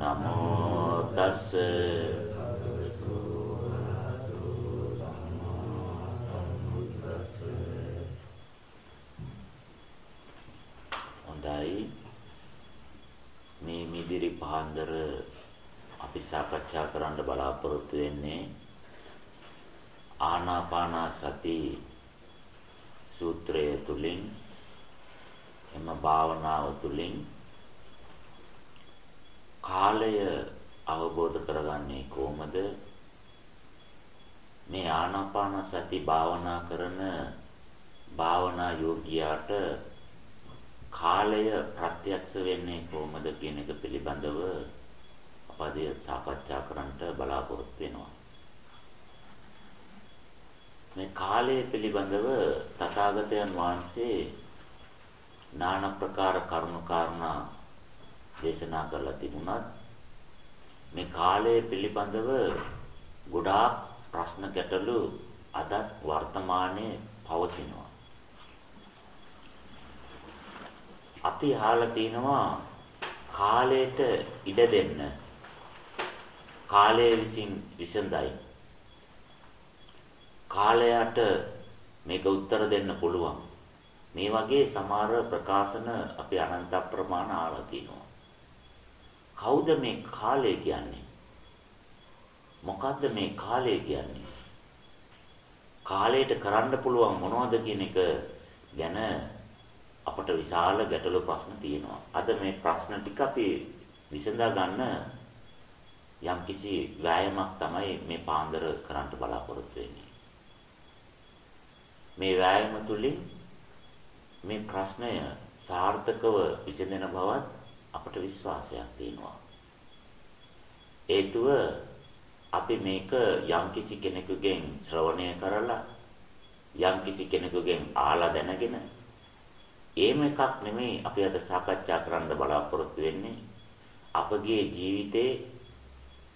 නමෝ තස්ස හොඳයි මේ මිදිරි පහන්දර අපි සාකච්ඡා කරන්න බලාපොරොත්තු වෙන්නේ ආනාපාන සති සූත්‍රය තුලින් එම භාවනාව තුලින් කාලය අවබෝධ කරගන්නේ කොහොමද මේ ආනාපාන සති භාවනා කරන භාවනා යෝගියාට කාලය ප්‍රත්‍යක්ෂ වෙන්නේ කොහොමද කියන එක පිළිබඳව අපදී සාකච්ඡා කරන්නට බලාපොරොත්තු වෙනවා. මේ කාලය පිළිබඳව තථාගතයන් වහන්සේ নানা ප්‍රකාර කරුණු කාරණා දේශනා කරලා තිබුණත් මේ කාලය පිළිබඳව ගොඩාක් ප්‍රශ්න ගැටලු අදත් වර්තමානයේ පවතිනවා. අපි අහලා තිනවා කාලයට ඉඩ දෙන්න. කාලය විසින් විසඳයි. කාලයට මේක උත්තර දෙන්න පුළුවන්. මේ වගේ සමහර ප්‍රකාශන අපි අනන්ත ප්‍රමාණ ආලා තිනවා. කවුද මේ කාලය කියන්නේ? මොකද්ද මේ කාලය කියන්නේ? කාලයට කරන්න පුළුවන් මොනවද කියන එක ගැන අපට විශාල ගැටලු ප්‍රශ්න තියෙනවා. අද මේ ප්‍රශ්න ටික අපි විසඳා ගන්න යම්කිසි වෑයමක් තමයි මේ පාන්දර කරන්න බලාපොරොත්තු වෙන්නේ. මේ වෑයම තුලින් මේ ප්‍රශ්නය සාර්ථකව විසඳෙන බවත් අපට විශ්වාසයක් තියෙනවා. හේතුව අපි මේක යම්කිසි කෙනෙකුගෙන් ශ්‍රවණය කරලා යම්කිසි කෙනෙකුගෙන් අහලා දැනගෙන ඒම එකක් නෙමෙයි අපි අද සාකච්ඡා කරන්න බලාපොරොත්තු වෙන්නේ අපගේ ජීවිතේ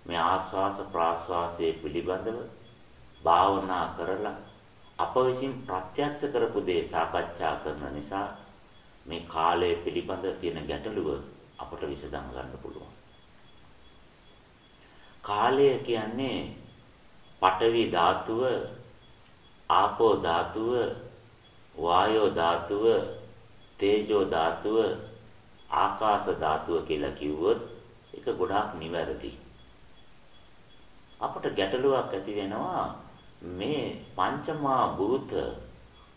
මේ ආස්වාස ප්‍රාස්වාසයේ පිළිබඳව භාවනා කරලා අප විසින් ප්‍රත්‍යක්ෂ කරපු දේ සාකච්ඡා කරන නිසා මේ කාලය පිළිබඳ තියෙන ගැටලුව අපට විසඳම් ගන්න පුළුවන්. කාලය කියන්නේ පඨවි ධාතුව, ආපෝ ධාතුව, වායෝ ධාතුව, තේජෝ ධාතුව, ආකාශ ධාතුව කියලා කිව්වොත් ඒක ගොඩාක් නිවැරදි. අපට ගැටලුවක් ඇති වෙනවා මේ පංචමා භූත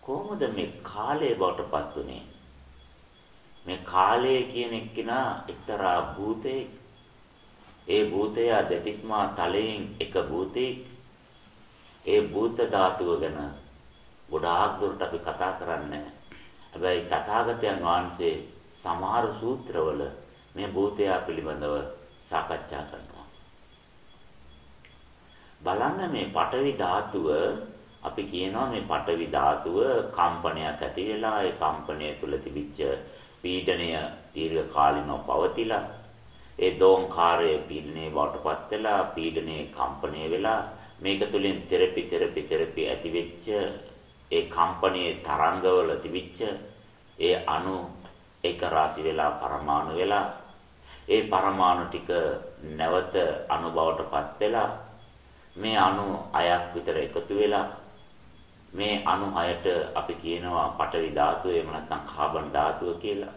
කොහොමද මේ කාලය බවට පත් වුනේ? මේ කාලය කියන එක්කිනා එක්තරා භූතේ ඒ භූතය දෙතිස්මා තලයෙන් එක භූතේ ඒ භූත ධාතුව ගැන ගොඩාක් දුරට අපි කතා කරන්නේ. හැබැයි තථාගතයන් වහන්සේ සමහර සූත්‍රවල මේ භූතය පිළිබඳව සාකච්ඡා කරනවා. බලන්න මේ පඨවි ධාතුව අපි කියනවා මේ පඨවි ධාතුව කම්පනයක් ඇති වෙලා ඒ කම්පනය තුල තිබිච්ච පීඩණය දීර්ඝ කාලිනව පවතිලා ඒ දෝංකාරය පීඩණේ වටපත් වෙලා පීඩණේ කම්පණය වෙලා මේක තුලින් තෙරපි තෙරපි තෙරපි ඇති වෙච්ච ඒ කම්පණයේ තරංගවල තිබිච්ච ඒ අණු එක රාශි වෙලා පරමාණු වෙලා ඒ පරමාණු ටික නැවත අණු බවටපත් වෙලා මේ අණු අයක් විතර එකතු වෙලා මේ අණු හයට අපි කියනවා පටවි ධාතුව එහෙම නැත්නම් කාබන් ධාතුව කියලා.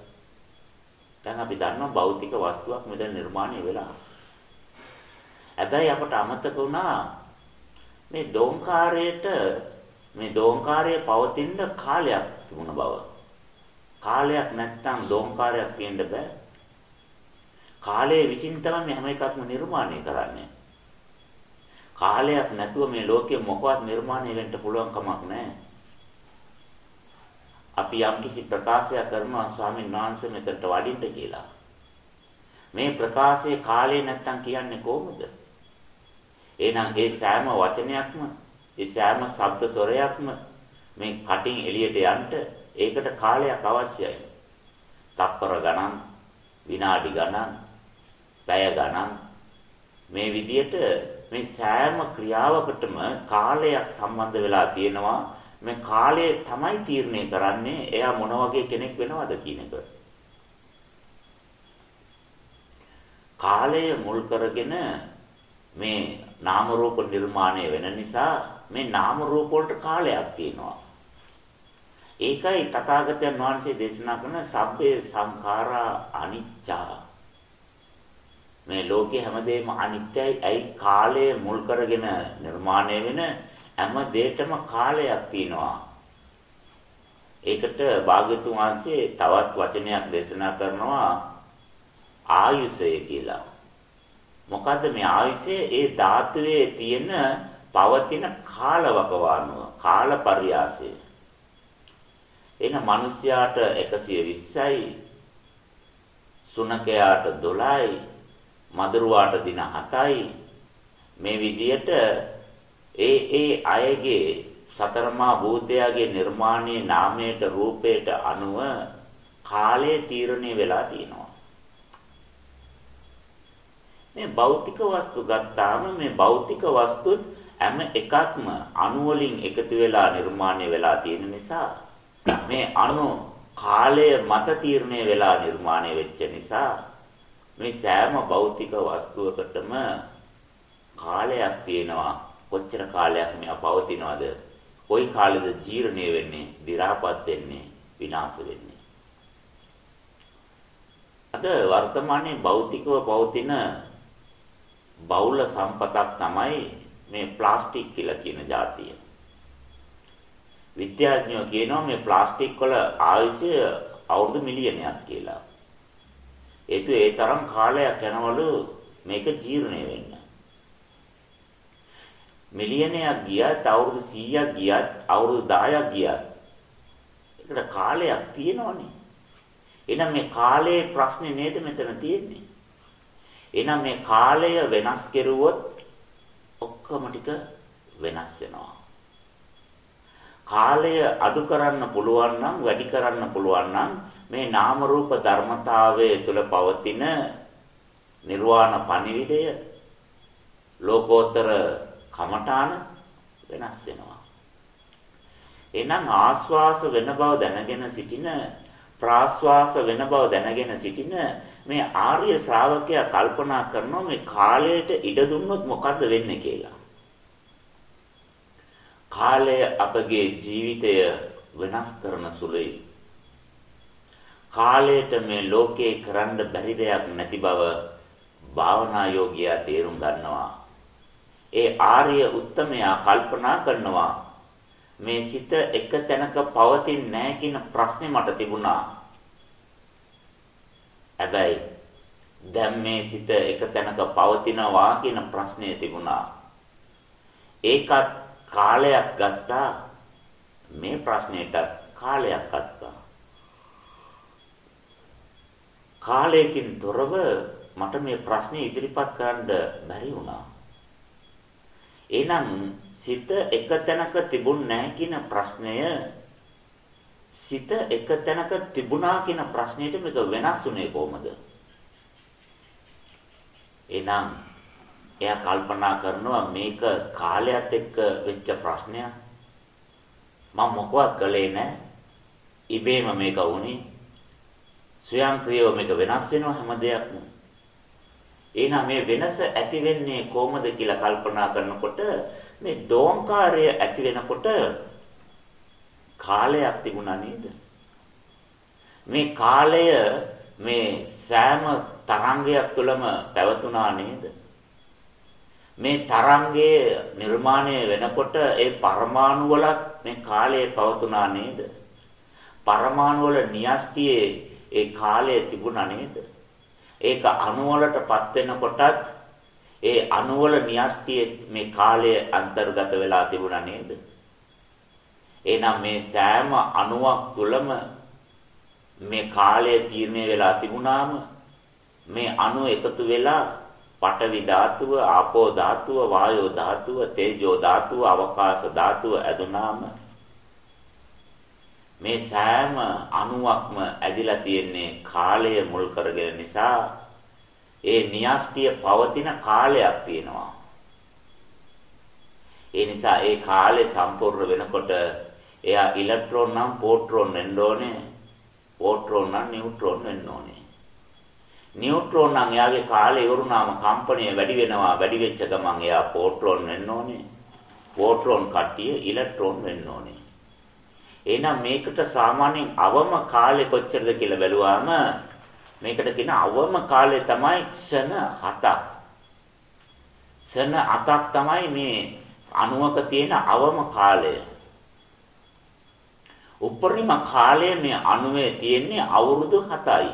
දැන් අපි දන්නවා භෞතික වස්තුවක් මෙතන නිර්මාණය වෙලා. හැබැයි අපට අමතක වුණා මේ දෝංකාරයට මේ දෝංකාරය පවතින කාලයක් තිබුණ බව. කාලයක් නැත්තම් දෝංකාරයක් කියන්න බෑ. කාලයේ විසින් තමයි හැම එකක්ම නිර්මාණය කරන්නේ. කාලයක් නැතුව මේ ලෝකෙ මොකවත් නිර්මාණය වෙන්න පුළුවන් කමක් නැහැ. අපි යම්කිසි ප්‍රකාශයක් කරනවා ස්වාමීන් වහන්සේ මෙතනට වඩින්න කියලා. මේ ප්‍රකාශයේ කාලේ නැත්තම් කියන්නේ කොහොමද? එහෙනම් ඒ සෑම වචනයක්ම, ඒ සෑම ශබ්ද ස්වරයක්ම මේ කටින් එළියට යන්න ඒකට කාලයක් අවශ්‍යයි. තත්පර ගණන්, විනාඩි ගණන්, පැය ගණන් මේ විදියට මේ සෑම ක්‍රියාවකටම කාලයක් සම්බන්ධ වෙලා තියෙනවා මේ කාලය තමයි තීරණය කරන්නේ එයා මොන වගේ කෙනෙක් වෙනවද කියන එක. කාලය මුල් කරගෙන මේ නාම රූප නිර්මාණය වෙන නිසා මේ නාම රූප වලට කාලයක් තියෙනවා. ඒකයි තථාගතයන් වහන්සේ දේශනා කරන සබ්බේ සංඛාරා අනිච්චා. මේ ලෝකේ හැමදේම අනිත්‍යයි. ඇයි කාලය මුල් කරගෙන නිර්මාණය වෙන හැම දෙයකම කාලයක් තියෙනවා. ඒකට භාග්‍යතුන් වහන්සේ තවත් වචනයක් දේශනා කරනවා ආයුෂය කියලා. මොකද්ද මේ ආයුෂය? ඒ ධාතුවේ තියෙන පවතින කාලවකවානුව, කාලපරියාසය. එන මිනිස්යාට 120යි, සුනකයාට 12යි, මදුරුවාට දින 7යි. මේ විදියට ඒ ඒ අයගේ සතරමා භූතයාගේ නිර්මාණයේ නාමයට රූපයට අනුව කාලය තීරණය වෙලා තියෙනවා. මේ භෞතික වස්තු ගත්තාම මේ භෞතික වස්තුත් හැම එකක්ම අණු වලින් එකතු වෙලා නිර්මාණය වෙලා තියෙන නිසා මේ අණු කාලය මත තීරණය වෙලා නිර්මාණය වෙච්ච නිසා මේ සෑම භෞතික වස්තුවකටම කාලයක් තියෙනවා කොච්චර කාලයක් මෙයා පවතිනවද? කොයි කාලෙද ජීර්ණය වෙන්නේ, දි รา පත් වෙන්නේ, විනාශ වෙන්නේ? අද වර්තමානයේ භෞතිකව පවතින බෞල සම්පතක් තමයි මේ ප්ලාස්ටික් කියලා කියන જાතිය. විද්‍යාඥයෝ කියනවා මේ ප්ලාස්ටික් වල ආයුෂය අවුරුදු මිලියනයක් කියලා. ඒතු ඒ තරම් කාලයක් යනවලු මේක ජීර්ණය වෙන්න. මිලියනයක් ගියත් අවුරුදු 100ක් ගියත් අවුරුදු 10ක් ගියත් ඒකට කාලයක් තියෙනවනේ. එහෙනම් මේ කාලයේ ප්‍රශ්නේ නේද මෙතන තියෙන්නේ? එහෙනම් මේ කාලය වෙනස් කෙරුවොත් ඔක්කොම ටික වෙනස් වෙනවා. කාලය අඩු කරන්න පුළුවන් නම් වැඩි කරන්න පුළුවන් නම් මේ නාම රූප ධර්මතාවයේ තුල පවතින නිර්වාණ පණිවිඩය ලෝකෝත්තර කමඨාන වෙනස් වෙනවා. එහෙනම් ආස්වාස වෙන බව දැනගෙන සිටින ප්‍රාස්වාස වෙන බව දැනගෙන සිටින මේ ආර්ය ශ්‍රාවකයා කල්පනා කරනවා මේ කාලයට ඉඩ දුන්නොත් මොකද්ද වෙන්නේ කියලා. කාලය අපගේ ජීවිතය වෙනස් කරන සුළුයි. කාලයට මේ ලෝකේ කරන්න බැරි දෙයක් නැති බව භාවනා යෝගියා තේරුම් ගන්නවා. ඒ ආර්ය උත්තමයා කල්පනා කරනවා මේ සිත එක තැනක පවතින්නේ නැහැ කියන ප්‍රශ්නේ මට තිබුණා. හැබැයි දැන් මේ සිත එක තැනක පවතිනවා කියන ප්‍රශ්නේ තිබුණා. ඒකත් කාලයක් ගත්තා. මේ ප්‍රශ්නෙට කාලයක් ගත්තා. කාලයකින් තොරව මට මේ ප්‍රශ්නේ ඉදිරිපත් කරන්න බැරි වුණා. එහෙනම් සිත එක තැනක තිබුණ නැහැ කියන ප්‍රශ්නය සිත එක තැනක තිබුණා කියන ප්‍රශ්නෙට මේක වෙනස් වුණේ කොහොමද? එහෙනම් එයා කල්පනා කරනවා මේක කාලයත් එක්ක වෙච්ච ප්‍රශ්නයක්. මම මොකවත් කළේ නැහැ. ඉබේම මේක වුණේ. ස්වයංක්‍රීයව මේක වෙනස් වෙනවා හැම දෙයක්ම. එහෙනම් මේ වෙනස ඇති වෙන්නේ කොහොමද කියලා කල්පනා කරනකොට මේ දෝංකාරය ඇති වෙනකොට කාලයක් තිබුණා නේද? මේ කාලය මේ සෑම තරංගයක් තුළම පැවතුණා නේද? මේ තරංගයේ නිර්මාණය වෙනකොට ඒ පරමාණු වලත් මේ කාලය පවතුණා නේද? පරමාණු වල න්‍යෂ්ටියේ ඒ කාලය තිබුණා නේද? ඒක අණු වලටපත් වෙනකොටත් ඒ අණු වල න්‍යෂ්ටියේ මේ කාලය අන්තර්ගත වෙලා තිබුණා නේද? එහෙනම් මේ සෑම අණුවක් තුළම මේ කාලය තීරණය වෙලා තිබුණාම මේ අණු එකතු වෙලා පඨවි ධාතුව, ආපෝ ධාතුව, වායෝ ධාතුව, තේජෝ ධාතුව, අවකාශ ධාතුව ඇදුනාම මේ සෑම අණුවක්ම ඇදිලා තියෙන්නේ කාලය මුල් කරගෙන නිසා ඒ න්‍යෂ්ටිය පවතින කාලයක් තියෙනවා. ඒ නිසා ඒ කාලය සම්පූර්ණ වෙනකොට එයා ඉලෙක්ට්‍රෝන නම් පෝට්‍රෝන වෙන්න ඕනේ. පෝට්‍රෝන නම් නියුට්‍රෝන වෙන්න ඕනේ. නියුට්‍රෝන නම් එයාගේ කාලය ඉවරුනාම කම්පණය වැඩි වෙනවා වැඩි වෙච්ච ගමන් එයා පොට්‍රෝන වෙන්න ඕනේ. පොට්‍රෝන කට්ටිය ඉලෙක්ට්‍රෝන වෙන්න ඕනේ. එහෙනම් මේකට සාමාන්‍යයෙන් අවම කාලය කොච්චරද කියලා බැලුවාම මේකට කියන අවම කාලය තමයි ක්ෂණ 7ක්. ක්ෂණ 7ක් තමයි මේ අණුවක තියෙන අවම කාලය. උපරිම කාලය මේ අණුවේ තියෙන්නේ අවුරුදු 7යි.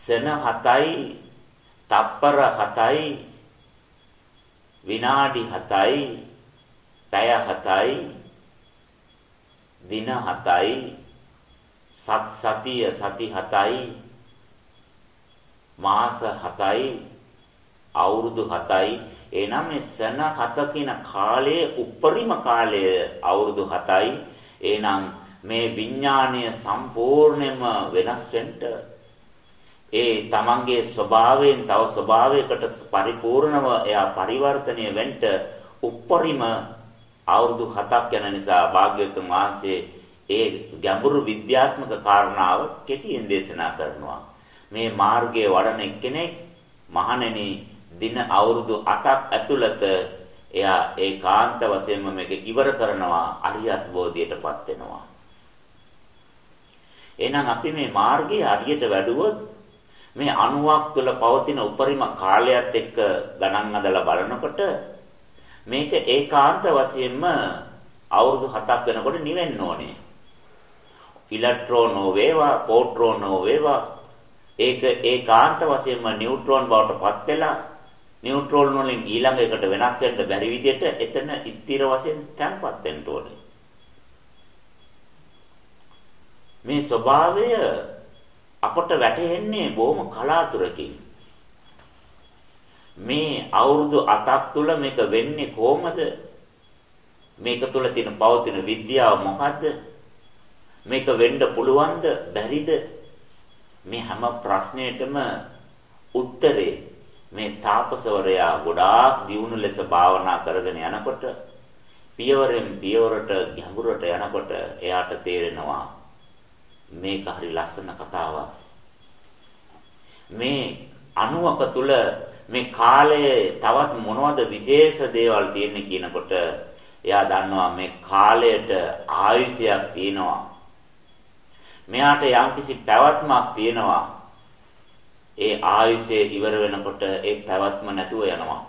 සෙන 7යි, තප්පර 7යි, විනාඩි 7යි, පැය 7යි, දින 7යි, සත් සතිය සති 7යි, මාස 7යි, අවුරුදු 7යි. එනම් මේ සෙන 7 කියන කාලයේ උපරිම කාලය අවුරුදු 7යි. එහෙනම් මේ විඥාණය සම්පූර්ණයෙන්ම වෙනස් වෙන්න ඒ තමන්ගේ ස්වභාවයෙන් තව ස්වභාවයකට පරිපූර්ණව එයා පරිවර්තනය වෙන්න උප්පරිම අවුරුදු 7ක් යන නිසා භාග්‍යවතුන් වහන්සේ ඒ ගැඹුරු විද්‍යාත්මක කාරණාව කෙටියෙන් දේශනා කරනවා මේ මාර්ගයේ වඩන එක්කෙනෙක් මහණෙනි දින අවුරුදු 8ක් ඇතුළත එයා ඒකාන්ත වශයෙන්ම මේක ඉවර කරනවා අරියත් බෝධියටපත් වෙනවා. එහෙනම් අපි මේ මාර්ගයේ හරියට වැඩුවොත් මේ අණුවක් තුළ පවතින උපරිම කාලයත් එක්ක ගණන් අදලා බලනකොට මේක ඒකාන්ත වශයෙන්ම අවුරුදු 7ක් වෙනකොට නිවෙන්න ඕනේ. ඉලෙක්ට්‍රෝන වේවා, පොට්‍රෝන වේවා ඒක ඒකාන්ත වශයෙන්ම නියුට්‍රෝන බවට පත් වෙලා නියුට්‍රෝන වලින් ඊළඟ එකට වෙනස් වෙන්න බැරි විදිහට එතන ස්ථිර වශයෙන් තැන්පත් වෙන්න ඕනේ. මේ ස්වභාවය අපට වැටහෙන්නේ බොහොම කලාතුරකින්. මේ අවුරුදු 8ක් තුල මේක වෙන්නේ කොහොමද? මේක තුල තියෙන පවතින විද්‍යාව මොකද්ද? මේක වෙන්න පුළුවන්ද? බැරිද? මේ හැම ප්‍රශ්නයකම උත්තරේ මේ තාපසවරයා ගොඩාක් දියුණු ලෙස භාවනා කරගෙන යනකොට පියවරෙන් පියවරට ගැඹුරට යනකොට එයාට තේරෙනවා මේක හරි ලස්සන කතාවක් මේ අණුවක තුල මේ කාලයේ තවත් මොනවද විශේෂ දේවල් තියෙන්නේ කියනකොට එයා දන්නවා මේ කාලයට ආයුෂයක් තියෙනවා. මෙයාට යම්කිසි පැවැත්මක් තියෙනවා. ඒ ආයුෂය ඉවර වෙනකොට ඒ පැවැත්ම නැතුව යනවා.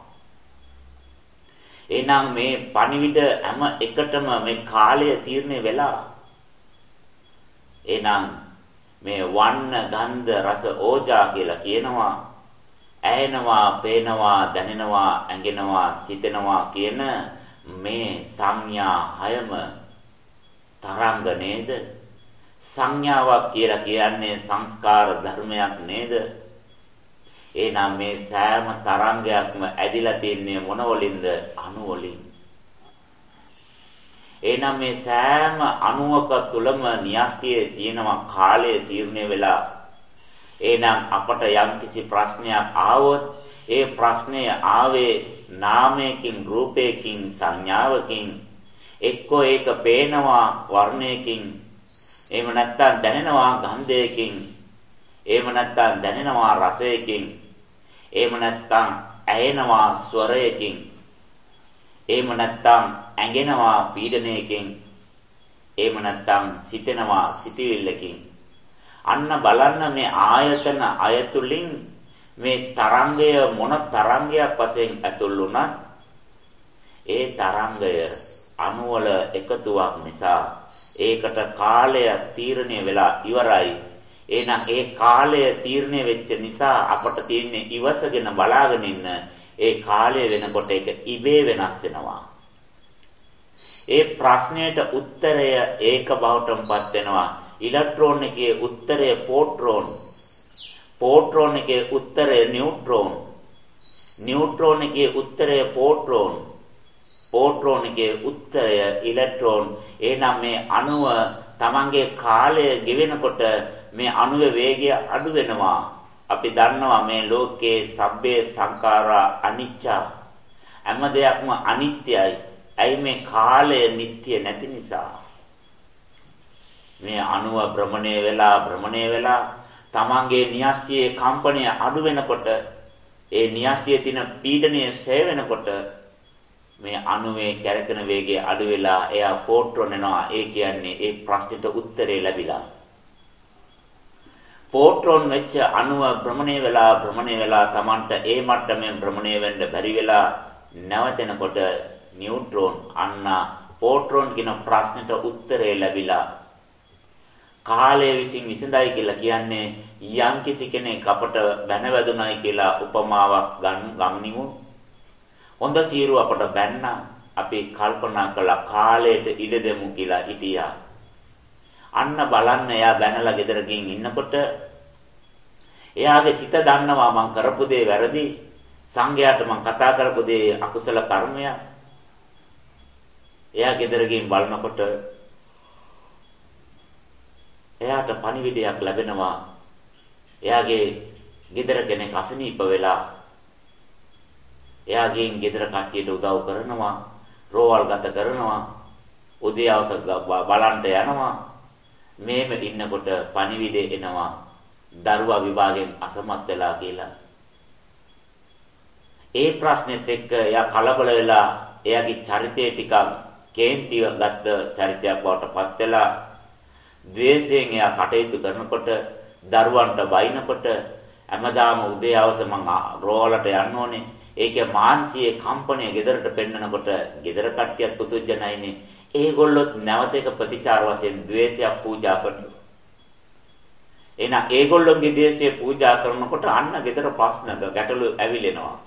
එහෙනම් මේ පණිවිඩ හැම එකටම මේ කාලය තීරණය වෙලා එහෙනම් මේ වන්න ගන්ධ රස ඕජා කියලා කියනවා. ඇහෙනවා පේනවා දැනෙනවා ඇඟෙනවා සිතෙනවා කියන මේ සංඥා හයම තරංග නේද සංඥාවක් කියලා කියන්නේ සංස්කාර ධර්මයක් නේද එහෙනම් මේ සෑම තරංගයක්ම ඇදිලා තින්නේ මොන වලින්ද? අණු වලින්. එහෙනම් මේ සෑම අණුවක තුලම න්‍යෂ්ටියේ තියෙනවා කාලය තීරණය වෙලා. එහෙනම් අපට යම්කිසි ප්‍රශ්නයක් ආවොත් ඒ ප්‍රශ්නය ආවේ නාමයකින් රූපයකින් සංඥාවකින් එක්කෝ ඒක පේනවා වර්ණයකින් එහෙම නැත්නම් දැනෙනවා ගන්ධයකින් එහෙම නැත්නම් දැනෙනවා රසයකින් එහෙම නැත්නම් ඇහෙනවා ස්වරයකින්. එහෙම නැත්නම් ඇඟෙනවා පීඩනයකින්. එහෙම නැත්නම් සිතෙනවා සිතවිල්ලකින්. අන්න බලන්න මේ ආයතන අයතුලින් මේ තරංගය මොන තරංගයක් වශයෙන් ඇතුල් වුණත් ඒ තරංගය අණුවල එකතුවක් නිසා ඒකට කාලය තීරණය වෙලා ඉවරයි එහෙනම් ඒ කාලය තීරණය වෙච්ච නිසා අපට තියෙන්නේ ඉවසගෙන බලාගෙන ඉන්න ඒ කාලය වෙනකොට ඒක ඉබේ වෙනස් වෙනවා. ඒ ප්‍රශ්නයට උත්තරය ඒක බවටමපත් වෙනවා. ඉලෙක්ට්‍රෝන එකේ උත්තරය පොට්‍රෝන. පොට්‍රෝන එකේ උත්තරය නියුට්‍රෝන. නියුට්‍රෝන එකේ උත්තරය පොට්‍රෝන. පොට්‍රෝන එකේ උත්තරය ඉලෙක්ට්‍රෝන. එහෙනම් මේ අණුව Tamange කාලය ගෙවෙනකොට මේ අණුවේ වේගය අඩු වෙනවා. අපි දන්නවා මේ ලෝකයේ සබ්බේ සංඛාරා අනිච්චා. හැම දෙයක්ම අනිත්‍යයි. ඇයි මේ කාලය නිට්ටය නැති නිසා. මේ අණුව භ්‍රමණය වෙලා භ්‍රමණය වෙලා තමන්ගේ න්‍යෂ්ටියේ කම්පනය අඩු වෙනකොට ඒ න්‍යෂ්ටියේ තියෙන පීඩනය සේ වෙනකොට මේ අණුවේ කැරකෙන වේගය අඩු වෙලා එයා පෝට්‍රෝන් එනවා ඒ කියන්නේ ඒ ප්‍රශ්නෙට උත්තරේ ලැබිලා. පෝට්‍රෝන් වෙච්ච අණුව භ්‍රමණය වෙලා භ්‍රමණය වෙලා Tamanට ඒ මට්ටමෙන් භ්‍රමණය වෙන්න බැරි වෙලා නැවතෙනකොට නියුට්‍රෝන් අන්න පෝට්‍රෝන් කියන ප්‍රශ්නෙට උත්තරේ ලැබිලා කාලය විසින් විසඳයි කියලා කියන්නේ යම්කිසි කෙනෙක් අපට බැනවැදුනයි කියලා උපමාවක් ගන්නිමු. හොඳ සීරුව අපට බැන්නා අපි කල්පනා කළා කාලයට ඉඩ දෙමු කියලා හිටියා. අන්න බලන්න එයා බැනලා ගෙදර ගින් ඉන්නකොට එයාගේ සිත දන්නවා මං කරපු දේ වැරදි සංඝයාට මං කතා කරපු දේ අකුසල කර්මයක් එයා ගෙදර ගින් බලනකොට එයාට පණිවිඩයක් ලැබෙනවා. එයාගේ ගෙදර කෙනෙක් අසනීප වෙලා එයාගෙන් ගෙදර කට්ටියට උදව් කරනවා, රෝවල් ගත කරනවා, උදේ අවස බලන්ට යනවා. මේම ඉන්නකොට පණිවිඩේ එනවා. දරුවා විභාගයෙන් අසමත් වෙලා කියලා. ඒ ප්‍රශ්නෙත් එක්ක එයා කලබල වෙලා එයාගේ චරිතය ටිකක් කේන්තිව ගත්ත චරිතයක් බවට පත් වෙලා ද්වේෂයෙන් එයා කටයුතු කරනකොට දරුවන්ට බයිනකොට හැමදාම උදේ හවස මං රෝවලට යන්න ඕනේ. ඒකේ මානසික කම්පනය ගෙදරට පෙන්නකොට ගෙදර කට්ටියත් පුදුජනයිනේ. ඒගොල්ලොත් නැවත එක ප්‍රතිචාර වශයෙන් ද්වේෂයක් පූජා කරනවා. එහෙනම් ඒගොල්ලොන්ගේ ද්වේෂය පූජා කරනකොට අන්න ගෙදර ප්‍රශ්න ගැටලු ඇවිලෙනවා.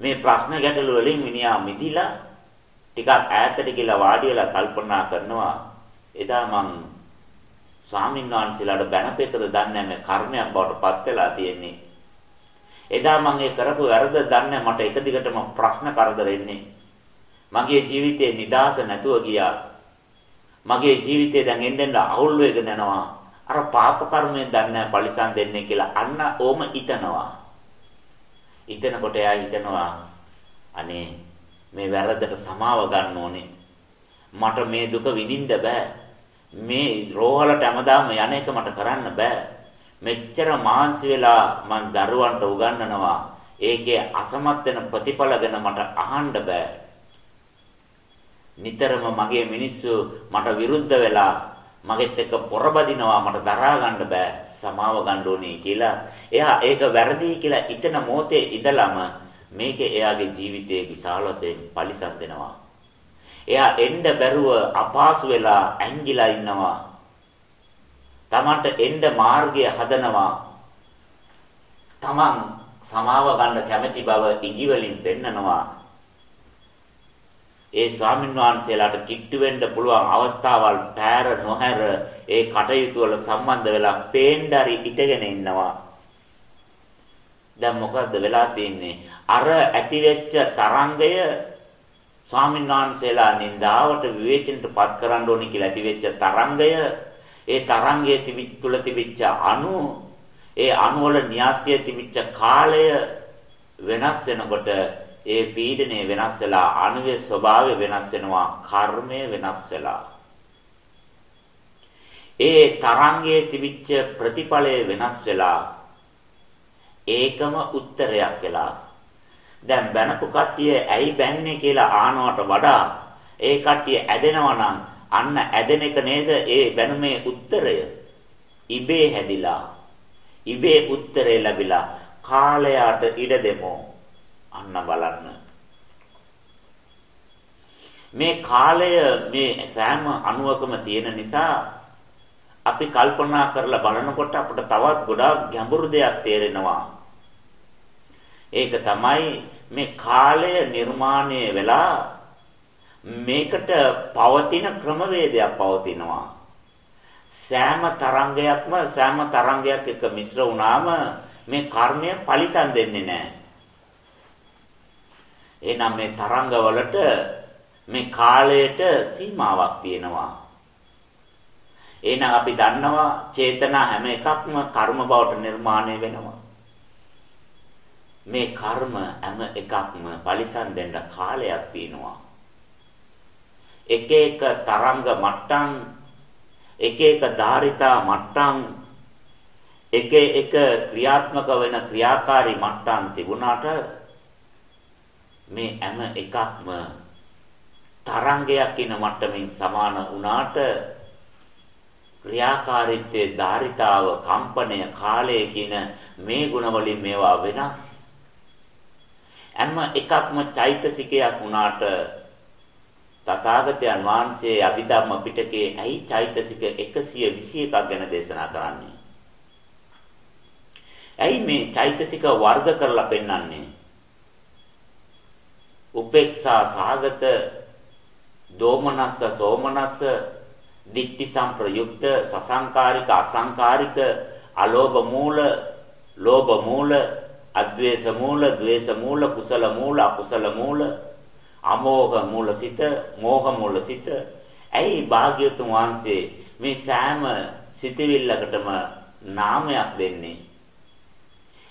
මේ ප්‍රශ්න ගැටලු වලින් මිනිහා මිදිලා ටිකක් ඈතට ගිහලා වාඩි වෙලා කල්පනා කරනවා. එදා මං ස්වාමීන් වහන්සේලාට බැනපෙතද දන්නේ නැහැ කර්මයක් බවට පත් වෙලා තියෙන්නේ. එදා මම ඒ කරපු වැරද්ද දන්නේ මට එක දිගටම ප්‍රශ්න කරදර එන්නේ. මගේ ජීවිතේ නිදාස නැතුව ගියා. මගේ ජීවිතේ දැන් එන්නෙන් අවුල් වෙගෙන යනවා. අර පාප කර්මයෙන් දන්නේ පරිසම් දෙන්නේ කියලා අන්න ඕම හිතනවා. හිතනකොට එයා හිතනවා අනේ මේ වැරද්දට සමාව ගන්න ඕනේ. මට මේ දුක විඳින්න බෑ. මේ රෝහලට හැමදාම යන එක මට කරන්න බෑ. මෙච්චර මාන්සි වෙලා මං දරුවන්ට උගන්වනවා. ඒකේ අසමත් වෙන ප්‍රතිඵල ගැන මට අහන්න බෑ. නිතරම මගේ මිනිස්සු මට විරුද්ධ වෙලා මගෙත් එක්ක පොරබදිනවා මට දරා ගන්න බෑ. සමාව ගන්න ඕනේ කියලා. එයා ඒක වැරදි කියලා ඉතන මොහොතේ ඉඳලම මේකේ එයාගේ ජීවිතයේ විශාල වශයෙන් පරිසම් දෙනවා. එයා එන්න බැරුව අපහසු වෙලා ඇංගිලා ඉන්නවා. Tamanට එන්න මාර්ගය හදනවා. Taman සමාව ගන්න කැමැති බව ඉඟි වලින් පෙන්නනවා. ඒ ස්වාමීන් වහන්සේලාට කිට්ටු වෙන්න පුළුවන් අවස්ථාවල් පෑර නොහැර ඒ කටයුතු වල සම්බන්ධ වෙලා පේන්ඩරි ඉටගෙන ඉන්නවා. දැන් මොකද්ද වෙලා තියෙන්නේ? අර ඇතිවෙච්ච තරංගය ස්වාමීන් වහන්සේලා නින්දාවට විවේචනට පත් කරන්න ඕනි කියලා ඇතිවෙච්ච තරංගය ඒ තරංගයේ තිබිච්ච තුල තිබිච්ච අණු ඒ අණු වල න්‍යාස්තිය තිබිච්ච කාලය වෙනස් වෙනකොට ඒ පීඩනය වෙනස් වෙලා අණුවේ ස්වභාවය වෙනස් වෙනවා කර්මය වෙනස් වෙලා. ඒ තරංගයේ තිබිච්ච ප්‍රතිඵලය වෙනස් වෙලා ඒකම උත්තරයක් වෙලා දැන් බැනපු කට්ටිය ඇයි බැන්නේ කියලා ආනවට වඩා ඒ කට්ටිය ඇදෙනවා නම් අන්න ඇදෙන එක නේද ඒ බැනුමේ උත්තරය? ඉබේ හැදිලා. ඉබේ උත්තරේ ලැබිලා කාලයට ඉඩ දෙමු. අන්න බලන්න. මේ කාලය මේ සෑම අණුවකම තියෙන නිසා අපි කල්පනා කරලා බලනකොට අපිට තවත් ගොඩාක් ගැඹුරු දෙයක් තේරෙනවා. ඒක තමයි මේ කාලය නිර්මාණය වෙලා මේකට පවතින ක්‍රමවේදයක් පවතිනවා. සෑම තරංගයක්ම සෑම තරංගයක් එක්ක මිශ්‍ර වුණාම මේ කර්මය පරිසම් දෙන්නේ නැහැ. එහෙනම් මේ තරංගවලට මේ කාලයට සීමාවක් තියෙනවා. එහෙනම් අපි දන්නවා චේතනා හැම එකක්ම කර්ම බවට නිර්මාණය වෙනවා. මේ කර්ම හැම එකක්ම පරිසම් දෙන්න කාලයක් තියෙනවා. එක එක තරංග මට්ටම් එක එක ධාරිතා මට්ටම් එක එක ක්‍රියාත්මක වෙන ක්‍රියාකාරී මට්ටම් තිබුණාට මේ හැම එකක්ම තරංගයක් කියන මට්ටමින් සමාන වුණාට ක්‍රියාකාරීත්වයේ ධාරිතාව කම්පනය කාලය කියන මේ ගුණ වලින් මේවා වෙනස් හැම එකක්ම චෛතසිකයක් වුණාට තථාගතයන් වහන්සේ අභිධර්ම පිටකේ ඇයි චෛතසික 121ක් ගැන දේශනා කරන්නේ? ඇයි මේ චෛතසික වර්ග කරලා පෙන්වන්නේ? උපේක්ෂා සාගත දෝමනස්ස සෝමනස්ස දික්ටි සම්ප්‍රයුක්ත සසංකාරික අසංකාරික අලෝභ මූල ලෝභ මූල අද්වේෂ මූල ද්වේෂ මූල කුසල මූල අකුසල මූල අමෝහ මූලසිත, මෝහ මූලසිත. ඇයි භාග්‍යතුන් වහන්සේ මේ සෑම සිතවිල්ලකටම නාමයක් දෙන්නේ?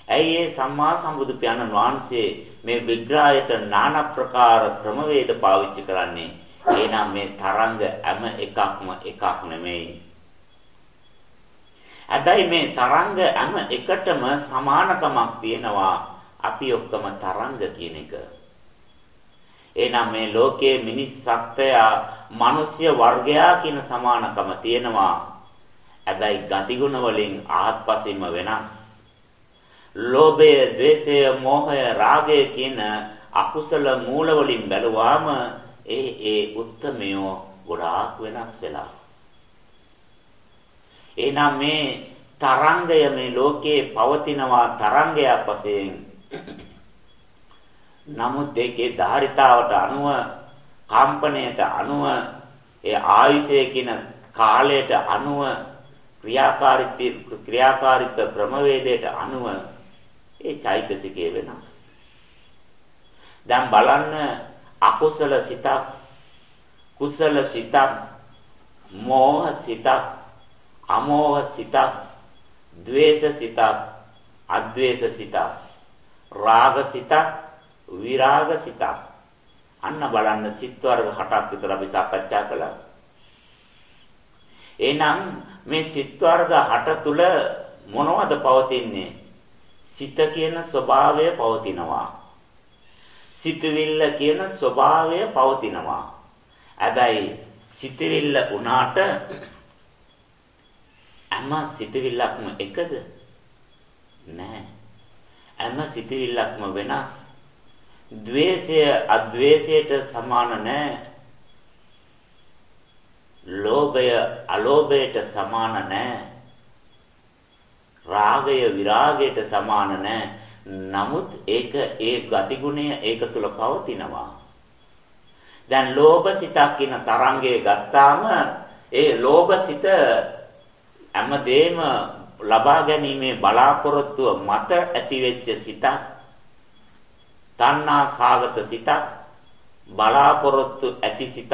ඇයි ඒ සම්මා සම්බුදු පියාණන් වහන්සේ මේ විග්‍රහයට নানা ප්‍රකාර ක්‍රමවේද පාවිච්චි කරන්නේ? එහෙනම් මේ තරංග හැම එකක්ම එකක් නෙමෙයි. හැබැයි මේ තරංග හැම එකටම සමානකමක් තියෙනවා. අපි ඔක්කොම තරංග කියන එක. එහෙනම් මේ ලෝකයේ මිනිස් සත්වයා මිනිස්ය වර්ගයා කියන සමානකම තියෙනවා. හැබැයි ගතිගුණ වලින් ආත්පසින්ම වෙනස්. ලෝභය, ద్వේෂය, මෝහය, රාගය කියන අකුසල මූල වලින් බැලුවාම ඒ ඒ උත්මයෝ ගොඩාක් වෙනස් වෙලා. එහෙනම් මේ තරංගය මේ ලෝකයේ පවතිනවා තරංගයක් වශයෙන් නමුත් ඒකේ ධාරිතාවට අනුව කම්පණයට අනුව ඒ ආයුෂය කියන කාලයට අනුව ක්‍රියාකාරීත්ව ක්‍රියාකාරීත්ව ක්‍රමවේදයට අනුව ඒ චෛතසිකය වෙනස්. දැන් බලන්න අකුසල සිතක් කුසල සිතක් මෝහ සිතක් අමෝහ සිතක් ද්වේෂ සිතක් අද්වේෂ සිතක් රාග සිතක් විරාග සිතක්. අන්න බලන්න සිත් වර්ග 8ක් විතර අපි සාකච්ඡා කළා. එහෙනම් මේ සිත් වර්ග 8 තුල මොනවද පවතින්නේ? සිත කියන ස්වභාවය පවතිනවා. සිතවිල්ල කියන ස්වභාවය පවතිනවා. හැබැයි සිතවිල්ල උනාට හැම සිතවිල්ලක්ම එකද? නෑ. හැම සිතවිල්ලක්ම වෙනස්. ද්වේෂය අද්වේෂයට සමාන නැහැ. ලෝභය අලෝභයට සමාන නැහැ. රාගය විරාගයට සමාන නැහැ. නමුත් ඒක ඒ ගතිගුණය ඒක තුල පවතිනවා. දැන් ලෝභසිතක් කියන තරංගය ගත්තාම ඒ ලෝභසිත හැමදේම ලබා ගැනීමේ බලාපොරොත්තුව මත ඇතිවෙච්ච සිතක් තණ්හා සාගත සිතක් බලාපොරොත්තු ඇති සිතක්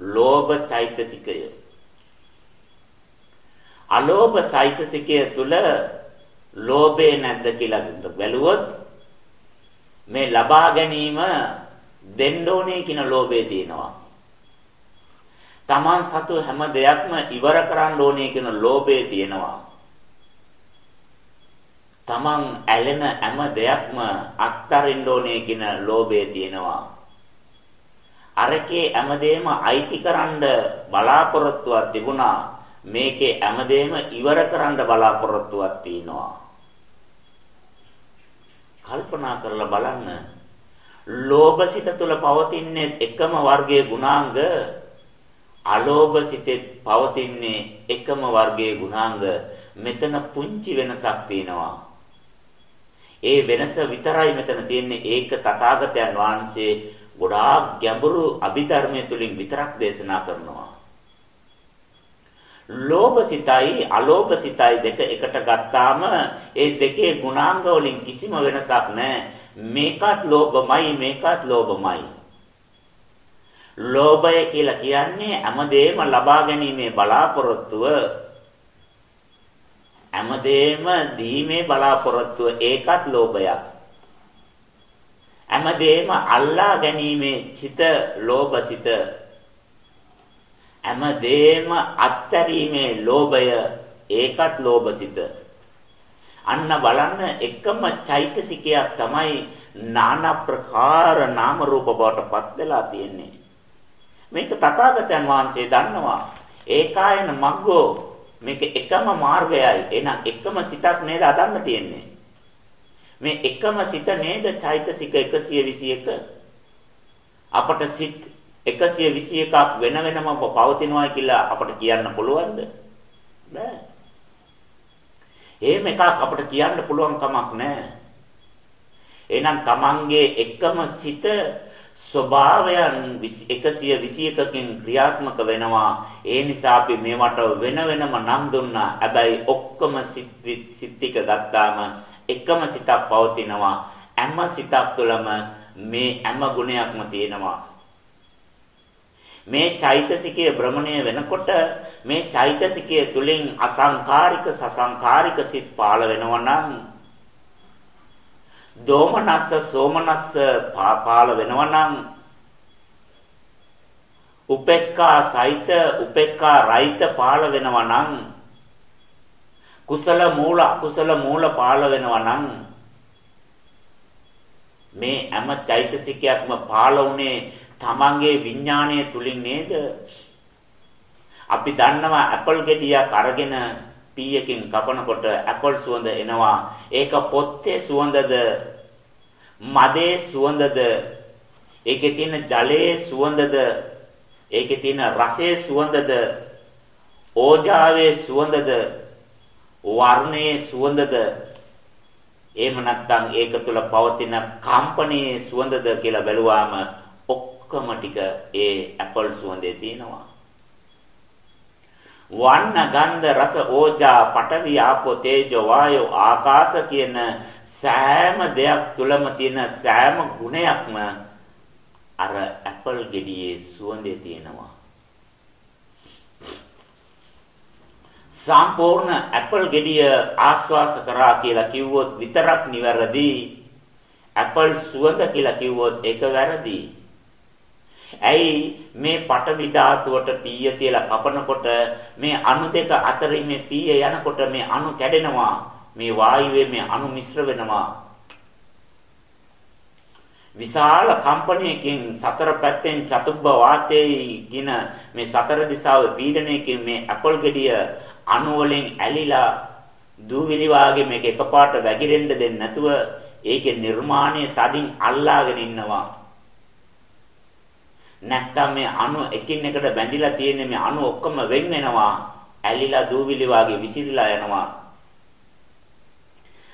ලෝභ චෛතසිකය අලෝභ චෛතසිකය තුල ලෝභේ නැද්ද කියලා බැලුවොත් මේ ලබා ගැනීම දෙන්න ඕනේ කියන ලෝභය තියෙනවා. Taman සතු හැම දෙයක්ම ඉවර කරන්න ඕනේ කියන ලෝභය තියෙනවා. තමන් ඇලෙන හැම දෙයක්ම අත්තරින්න ඕනේ කියන ලෝභය තියෙනවා. අරකේ හැමදේම අයිතිකරන්න බලාපොරොත්තුවක් තිබුණා. මේකේ හැමදේම ඉවර කරන්න බලාපොරොත්තුවක් තියෙනවා. කල්පනා කරලා බලන්න. ලෝභසිත තුල පවතින්නේ එකම වර්ගයේ ගුණාංග අලෝභසිතේ පවතින්නේ එකම වර්ගයේ ගුණාංග මෙතන පුංචි වෙනසක් තියෙනවා ඒ වෙනස විතරයි මෙතන තියෙන්නේ. ඒක තථාගතයන් වහන්සේ ගොඩාක් ගැඹුරු අභිධර්මයේ තුලින් විතරක් දේශනා කරනවා. ලෝභසිතයි අලෝභසිතයි දෙක එකට ගත්තාම ඒ දෙකේ ගුණාංග වලින් කිසිම වෙනසක් නැහැ. මේකත් ලෝභමයි මේකත් ලෝභමයි. ලෝභය කියලා කියන්නේ හැමදේම ලබා ගැනීමේ බලාපොරොත්තුව හැමදේම දීමේ බලාපොරොත්තුව ඒකත් ලෝභයක්. හැමදේම අල්ලා ගැනීමේ චිත ලෝභසිත. හැමදේම අත්තරීමේ ලෝභය ඒකත් ලෝභසිත. අන්න බලන්න එකම චෛතසිකයක් තමයි নানা ප්‍රකාර නාම රූප බවට පත් වෙලා තියෙන්නේ. මේක තථාගතයන් වහන්සේ දන්නවා. ඒකායන මග්ගෝ මේක එකම මාර්ගයයි. එහෙනම් එකම සිතක් නේද අදන්න තියෙන්නේ. මේ එකම සිත නේද චෛතසික 121 අපට සිත් 121ක් වෙන වෙනම පවතිනවා කියලා අපට කියන්න පුළුවන්ද? බෑ. එහෙම එකක් අපිට කියන්න පුළුවන් කමක් නැහැ. එහෙනම් Tamange එකම සිත ස්වභාවයන් 121කින් ක්‍රියාත්මක වෙනවා. ඒ නිසා අපි මේවට වෙන වෙනම නම් දුන්නා. හැබැයි ඔක්කොම සිත් සිත් ටික ගත්තාම එකම සිතක් පවතිනවා. හැම සිතක් තුළම මේ හැම ගුණයක්ම තියෙනවා. මේ චෛතසිකයේ භ්‍රමණය වෙනකොට මේ චෛතසිකයේ තුලින් අසංකාරික සසංකාරික සිත් පාළ වෙනවා නම් දෝමනස්ස සෝමනස්ස පාල වෙනවා නම් උපේක්ඛා සහිත උපේක්ඛා රහිත පාල වෙනවා නම් කුසල මූල අකුසල මූල පාල වෙනවා නම් මේ හැම චෛතසිකයක්ම පාල උනේ තමන්ගේ විඥාණය තුලින් නේද? අපි දන්නවා ඇපල් ගෙඩියක් අරගෙන පීයකින් කපනකොට ඇපල් සුවඳ එනවා. ඒක පොත්තේ සුවඳද මදේ සුවඳද ඒකේ තියෙන ජලයේ සුවඳද ඒකේ තියෙන රසයේ සුවඳද ඕජාවේ සුවඳද වර්ණයේ සුවඳද එහෙම නැත්නම් ඒක තුල පවතින කම්පනයේ සුවඳද කියලා බැලුවාම ඔක්කොම ටික ඒ ඇපල් සුවඳේ තියෙනවා වන්න ගන්ධ රස ඕජා පඨවි ආපෝ තේජෝ වායෝ ආකාශ කියන සෑම දෙයක් තුලම තියෙන සෑම ගුණයක්ම අර ඇපල් ගෙඩියේ සුවඳේ තියෙනවා. සම්පූර්ණ ඇපල් ගෙඩිය ආස්වාස කරා කියලා කිව්වොත් විතරක් නිවැරදි. ඇපල් සුවඳ කියලා කිව්වොත් ඒක වැරදි. ඇයි මේ පටවි ධාතුවට පීය තියලා කපනකොට මේ අණු දෙක අතරින් මේ පීය යනකොට මේ අණු කැඩෙනවා මේ වායුවේ මේ අණු මිශ්‍ර වෙනවා. විශාල කම්පනයකින් සතර පැත්තෙන් චතුබ්බ වාතයේ ගින මේ සතර දිශාවේ පීඩනයකින් මේ ඇපල් ගෙඩිය අණු වලින් ඇලිලා දූවිලි වාගේ මේක එකපාරට වැగిරෙන්න දෙන්නේ නැතුව ඒකේ නිර්මාණය තදින් අල්ලාගෙන ඉන්නවා. නැත්තම් මේ අණු එකින් එකට බැඳිලා තියෙන මේ අණු ඔක්කොම වෙන් වෙනවා ඇලිලා දූවිලි වාගේ විසිරීලා යනවා.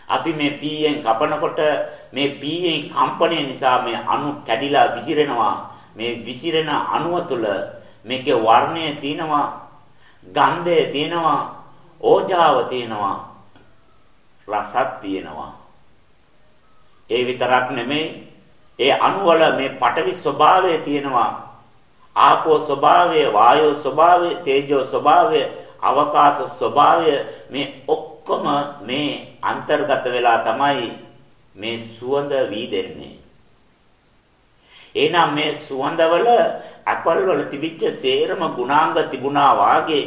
අපි මේ පීයෙන් කපනකොට මේ පීයෙන් කම්පණය නිසා මේ අණු කැඩිලා විසිරෙනවා. මේ විසිරෙන අණුව තුළ මේකේ වර්ණය තියෙනවා ගන්ධය තියෙනවා ඕජාව තියෙනවා රසක් තියෙනවා. ඒ විතරක් නෙමෙයි ඒ අණුවල මේ පටවි ස්වභාවය තියෙනවා. ආපෝ ස්වභාවය, වායෝ ස්වභාවය, තේජෝ ස්වභාවය, අවකාශ ස්වභාවය මේ ඔක්කොම මේ අන්තර්ගත වෙලා තමයි මේ සුවඳ වී දෙන්නේ. එහෙනම් මේ සුවඳවල අපල් වල තිබිච්ච සේරම ගුණාංග තිබුණා වාගේ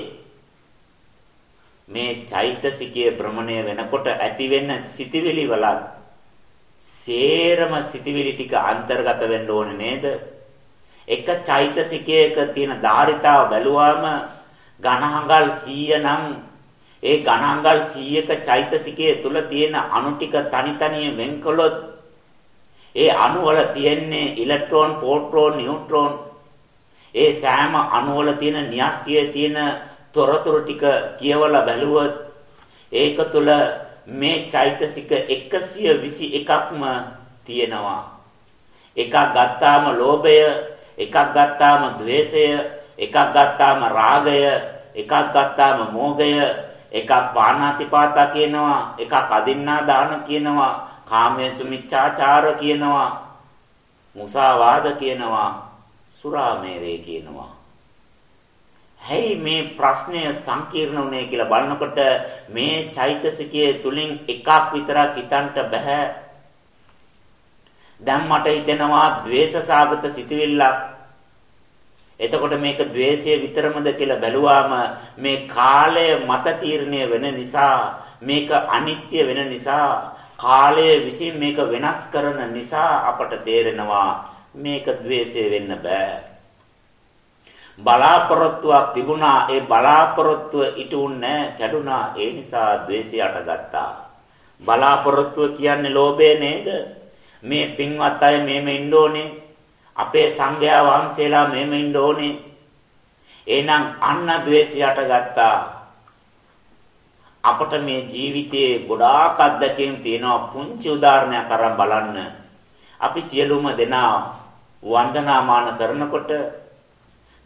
මේ චෛතසිකයේ භ්‍රමණය වෙනකොට ඇති වෙන සිතිවිලි වලත් සේරම සිටිවිලි ටික අන්තර්ගත වෙන්න ඕනේ නේද? එක චෛතසිකයක තියෙන ධාරිතාව බැලුවාම ඝනහඟල් 100 නම් ඒ ඝනහඟල් 100ක චෛතසිකයේ තුල තියෙන අණු ටික තනි තනියෙන් වෙන්කොලොත් ඒ අණු වල තියෙන්නේ ඉලෙක්ට්‍රෝන, ප්‍රෝටෝන, නියුට්‍රෝන ඒ සෑම අණු වල තියෙන න්‍යෂ්ටියේ තියෙන තොරතුරු ටික කියවලා බැලුවොත් ඒක තුල මේ චෛතසික 121ක්ම තියෙනවා. එකක් ගත්තාම ලෝභය, එකක් ගත්තාම ద్వේෂය, එකක් ගත්තාම රාගය, එකක් ගත්තාම මෝහය, එකක් පාණාතිපාතා කියනවා, එකක් අදින්නා දාන කියනවා, කාමයේ සුමිච්ඡාචාර කියනවා, මුසාවාද කියනවා, සුරාමේරේ කියනවා. ඇයි මේ ප්‍රශ්නය සංකීර්ණ වුනේ කියලා බලනකොට මේ චෛතසිකයේ තුලින් එකක් විතරක් හිතන්න බෑ. දැන් මට හිතෙනවා द्वेषසාගත සිතුවිල්ලක් එතකොට මේක द्वेषය විතරමද කියලා බැලුවාම මේ කාලය මත තීරණය වෙන නිසා මේක අනිත්‍ය වෙන නිසා කාලය විසින් මේක වෙනස් කරන නිසා අපට තේරෙනවා මේක द्वेषය වෙන්න බෑ බලාපොරොත්තුවක් තිබුණා. ඒ බලාපොරොත්තුව ඉටුන්නේ කැඩුනා. ඒ නිසා द्वේෂය අටගත්තා. බලාපොරොත්තුව කියන්නේ ලෝභය නේද? මේ පින්වත් අය මෙහෙම ඉන්න ඕනේ. අපේ සංඝයා වහන්සේලා මෙහෙම ඉන්න ඕනේ. එහෙනම් අන්න द्वේෂය අටගත්තා. අපට මේ ජීවිතයේ ගොඩාක් අත්දැකීම් තියෙනවා. පුංචි උදාහරණයක් අරන් බලන්න. අපි සියලුම දෙනා වන්දනාමාන කරනකොට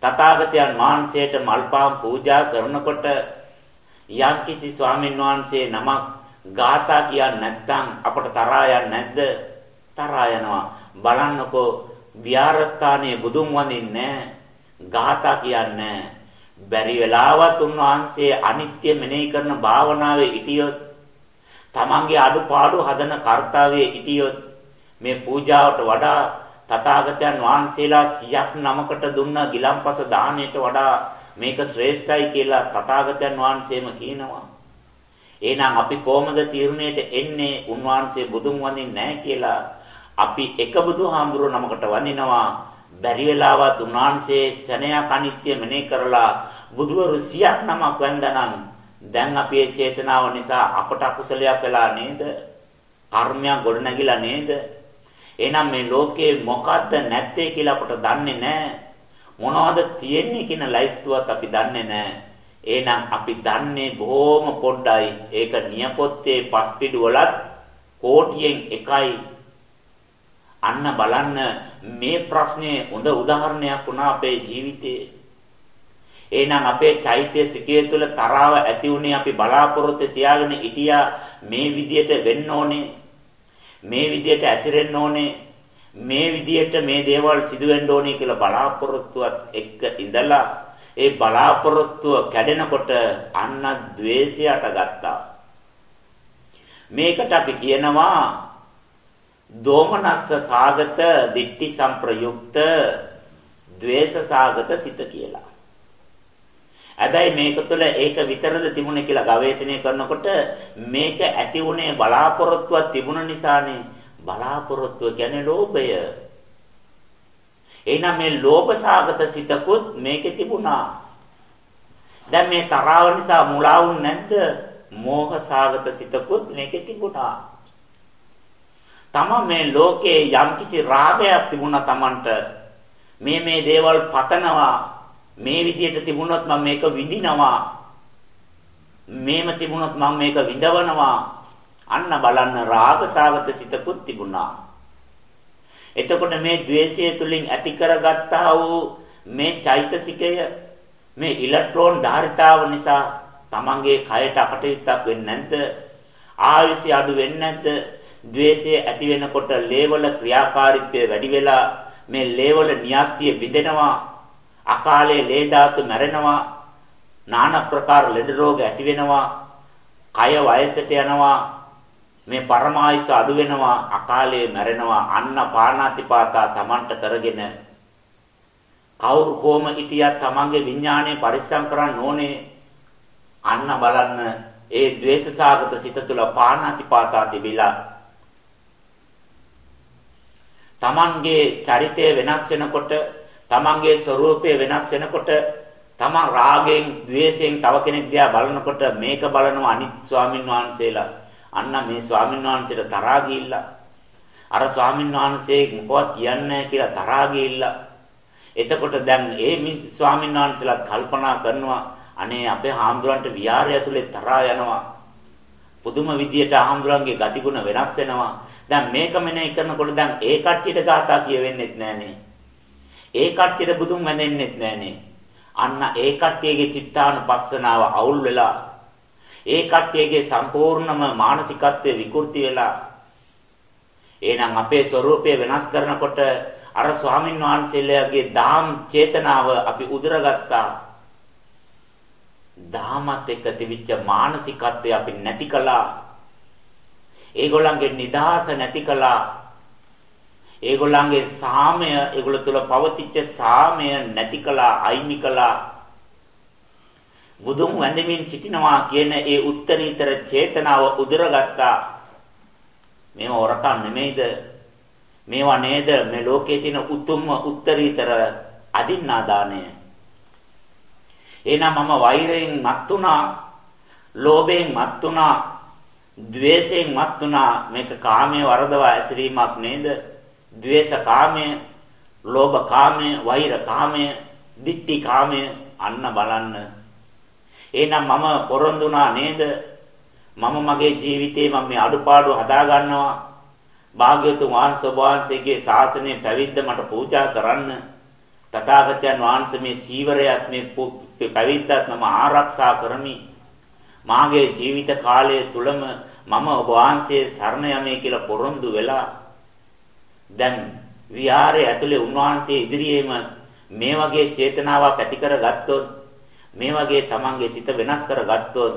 තථාගතයන් වහන්සේට මල්පාම් පූජා කරනකොට යම්කිසි ස්වාමීන් වහන්සේ නමක් ගාථා කියන්නේ නැත්නම් අපට තරහා යන්නේ නැද්ද? තරහා යනවා. බලන්නකෝ විහාරස්ථානයේ බුදුන් වඳින්නේ ගාථා කියන්නේ බැරි වෙලාවත් උන්වහන්සේ අනිත්‍ය මෙනෙහි කරන භාවනාවේ ඉතියොත් තමන්ගේ අඩුපාඩු හදන කාර්තාවයේ ඉතියොත් මේ පූජාවට වඩා තථාගතයන් වහන්සේලා 100ක් නමකට දුන්න ගිලම්පස දාණයට වඩා මේක ශ්‍රේෂ්ඨයි කියලා තථාගතයන් වහන්සේම කියනවා. එහෙනම් අපි කොහොමද තීරණයට එන්නේ උන්වහන්සේ බුදුන් වඳින්නේ නැහැ කියලා අපි එක බුදුහාමුදුරුව නමකට වඳිනවා බැරි වෙලාවත් උන්වහන්සේ සෙනයක් අනිත්‍ය මෙනේ කරලා බුදුවරු 100ක් නමක් වැන්දනම් දැන් අපේ චේතනාව නිසා අපට අකුසලයක් වෙලා නේද? කර්මයක් ගොඩනැගිලා නේද? එහෙනම් මේ ලෝකේ මොකද්ද නැත්තේ කියලා අපට දන්නේ නැහැ. මොනවද තියෙන්නේ කියන ලයිස්තුවත් අපි දන්නේ නැහැ. එහෙනම් අපි දන්නේ බොහොම පොඩ්ඩයි. ඒක නියපොත්තේ පස්පිඩු වලත් කෝටියෙන් එකයි අන්න බලන්න මේ ප්‍රශ්නේ හොඳ උදාහරණයක් වුණා අපේ ජීවිතේ. එහෙනම් අපේ චෛත්‍යසිකය තුළ තරාව ඇති උනේ අපි බලාපොරොත්තු තියාගෙන හිටියා මේ විදියට වෙන්න ඕනේ. මේ විදියට ඇසිරෙන්න ඕනේ. මේ විදියට මේ දේවල් සිදු වෙන්න ඕනේ කියලා බලාපොරොත්තුවත් එක්ක ඉඳලා ඒ බලාපොරොත්තුව කැඩෙනකොට අන්න द्वේෂයට ගත්තා. මේකට අපි කියනවා දෝමනස්ස සාගත දිට්ටි සංප්‍රයුක්ත ද්වේෂ සාගත සිත කියලා. හැබැයි මේක තුළ ඒක විතරද තිබුණේ කියලා ගවේෂණය කරනකොට මේක ඇති වුණේ බලාපොරොත්තුවක් තිබුණ නිසානේ බලාපොරොත්තුව කියන්නේ ලෝභය. එහෙනම් මේ ලෝභ සාගත සිතකුත් මේකේ තිබුණා. දැන් මේ තරාව නිසා මුලා වුනේ නැද්ද? මෝහ සාගත සිතකුත් මේකේ තිබුණා. තම මේ ලෝකේ යම්කිසි රාගයක් තිබුණා Tamanට මේ මේ දේවල් පතනවා මේ විදිහට තිබුණොත් මම මේක විඳිනවා. මේම තිබුණොත් මම මේක විඳවනවා. අන්න බලන්න රාගසාගත සිතකුත් තිබුණා. එතකොට මේ द्वේෂය තුලින් ඇති කරගත්තා වූ මේ චෛතසිකය මේ ඉලෙක්ට්‍රෝන ධාරිතාව නිසා Tamanගේ කයට අකටයුත්තක් වෙන්නේ නැද්ද? ආයුෂය අඩු වෙන්නේ නැද්ද? ද්වේෂය ඇති වෙනකොට ලේවල ක්‍රියාකාරීත්වය වැඩි වෙලා මේ ලේවල න්‍යාස්තිය බිඳෙනවා. අකාලේ ලේ ධාතු මැරෙනවා নানা ප්‍රකාර ලෙඩ රෝග ඇති වෙනවා කය වයසට යනවා මේ පරමායස අඩු වෙනවා අකාලේ මැරෙනවා අන්න පාණාතිපාතා Tamanට කරගෙන කවුරු කොම හිටියත් Tamanගේ විඥාණය පරිස්සම් කරන්න ඕනේ. අන්න බලන්න ඒ द्वेषසාගත සිත තුළ පාණාතිපාතා තිබිලා Tamanගේ චරිතය වෙනස් වෙනකොට තමන්ගේ ස්වરૂපය වෙනස් වෙනකොට තමන් රාගයෙන්, ద్వේෂයෙන් තව කෙනෙක් දිහා බලනකොට මේක බලනවා අනිත් ස්වාමින් වහන්සේලා. අන්න මේ ස්වාමින් වහන්සේට තරහා ගිහිල්ලා. අර ස්වාමින් වහන්සේ මොකවත් කියන්නේ කියලා තරහා ගිහිල්ලා. එතකොට දැන් ඒ ස්වාමීන් වහන්සේලා කල්පනා කරනවා අනේ අපේ හාමුදුරන්ට විහාරය ඇතුලේ තරහා යනවා. පුදුම විදියට හාමුදුරන්ගේ ගතිගුණ වෙනස් වෙනවා. දැන් මේක මෙනේ කරනකොට දැන් ඒ කට්ටියට ගාථා කියවෙන්නේ නැහනේ ඒ කට්ටියට බුදුන් වැඳෙන්නෙත් නෑනේ. අන්න ඒ කට්ටියගේ චිත්තානුපස්සනාව අවුල් වෙලා ඒ කට්ටියගේ සම්පූර්ණම මානසිකත්වය විකෘති වෙලා එහෙනම් අපේ ස්වરૂපය වෙනස් කරනකොට අර ස්වාමින් වහන්සේලාගේ දාම් චේතනාව අපි උදරගත්තා. දාමත් එක්ක තිබිච්ච මානසිකත්වය අපි නැති කළා. ඒගොල්ලන්ගේ නිදහස නැති කළා. ඒගොල්ලන්ගේ සාමය ඒගොල්ල තුල පවතිච්ච සාමය නැති කළා අයිමි කළා. බුදුන් වැඳමින් සිටිනවා කියන ඒ උත්තරීතර චේතනාව උදරගත්තා. මේව හොරකම් නෙමෙයිද? මේවා නේද? මේ ලෝකයේ තියෙන උතුම්ම උත්තරීතර අදින්නා දාණය එහෙනම් මම වෛරයෙන් මත් වුණා ලෝභයෙන් මත් වුණා ද්වේෂයෙන් මත් වුණා. මේක කාමයේ වරදවා ඇසිරීමක් නේද? ද්වේෂ කාමය ලෝභ කාමය වෛර කාමය ditthi කාමය අන්න බලන්න. එහෙනම් මම පොරොන්දුනා නේද? මම මගේ ජීවිතේ මම මේ අඩුපාඩු හදා ගන්නවා භාග්‍යතුන් වහන්සේ වහන්සේගේ ශාසනය පැවිද්ද මට පූජා කරන්න. තථාගතයන් වහන්සේ මේ සීවරයත් මේ පැවිද්දත් මම ආරක්ෂා කරමි. මාගේ ජීවිත කාලය තුලම මම ඔබ වහන්සේ සරණ යමේ කියලා පොරොන්දු වෙලා දැන් විහාරයේ ඇතුලේ උන්වහන්සේ ඉදිරියේම මේ වගේ චේතනාවක් ඇති කරගත්තොත් මේ වගේ තමන්ගේ සිත වෙනස් කරගත්තොත්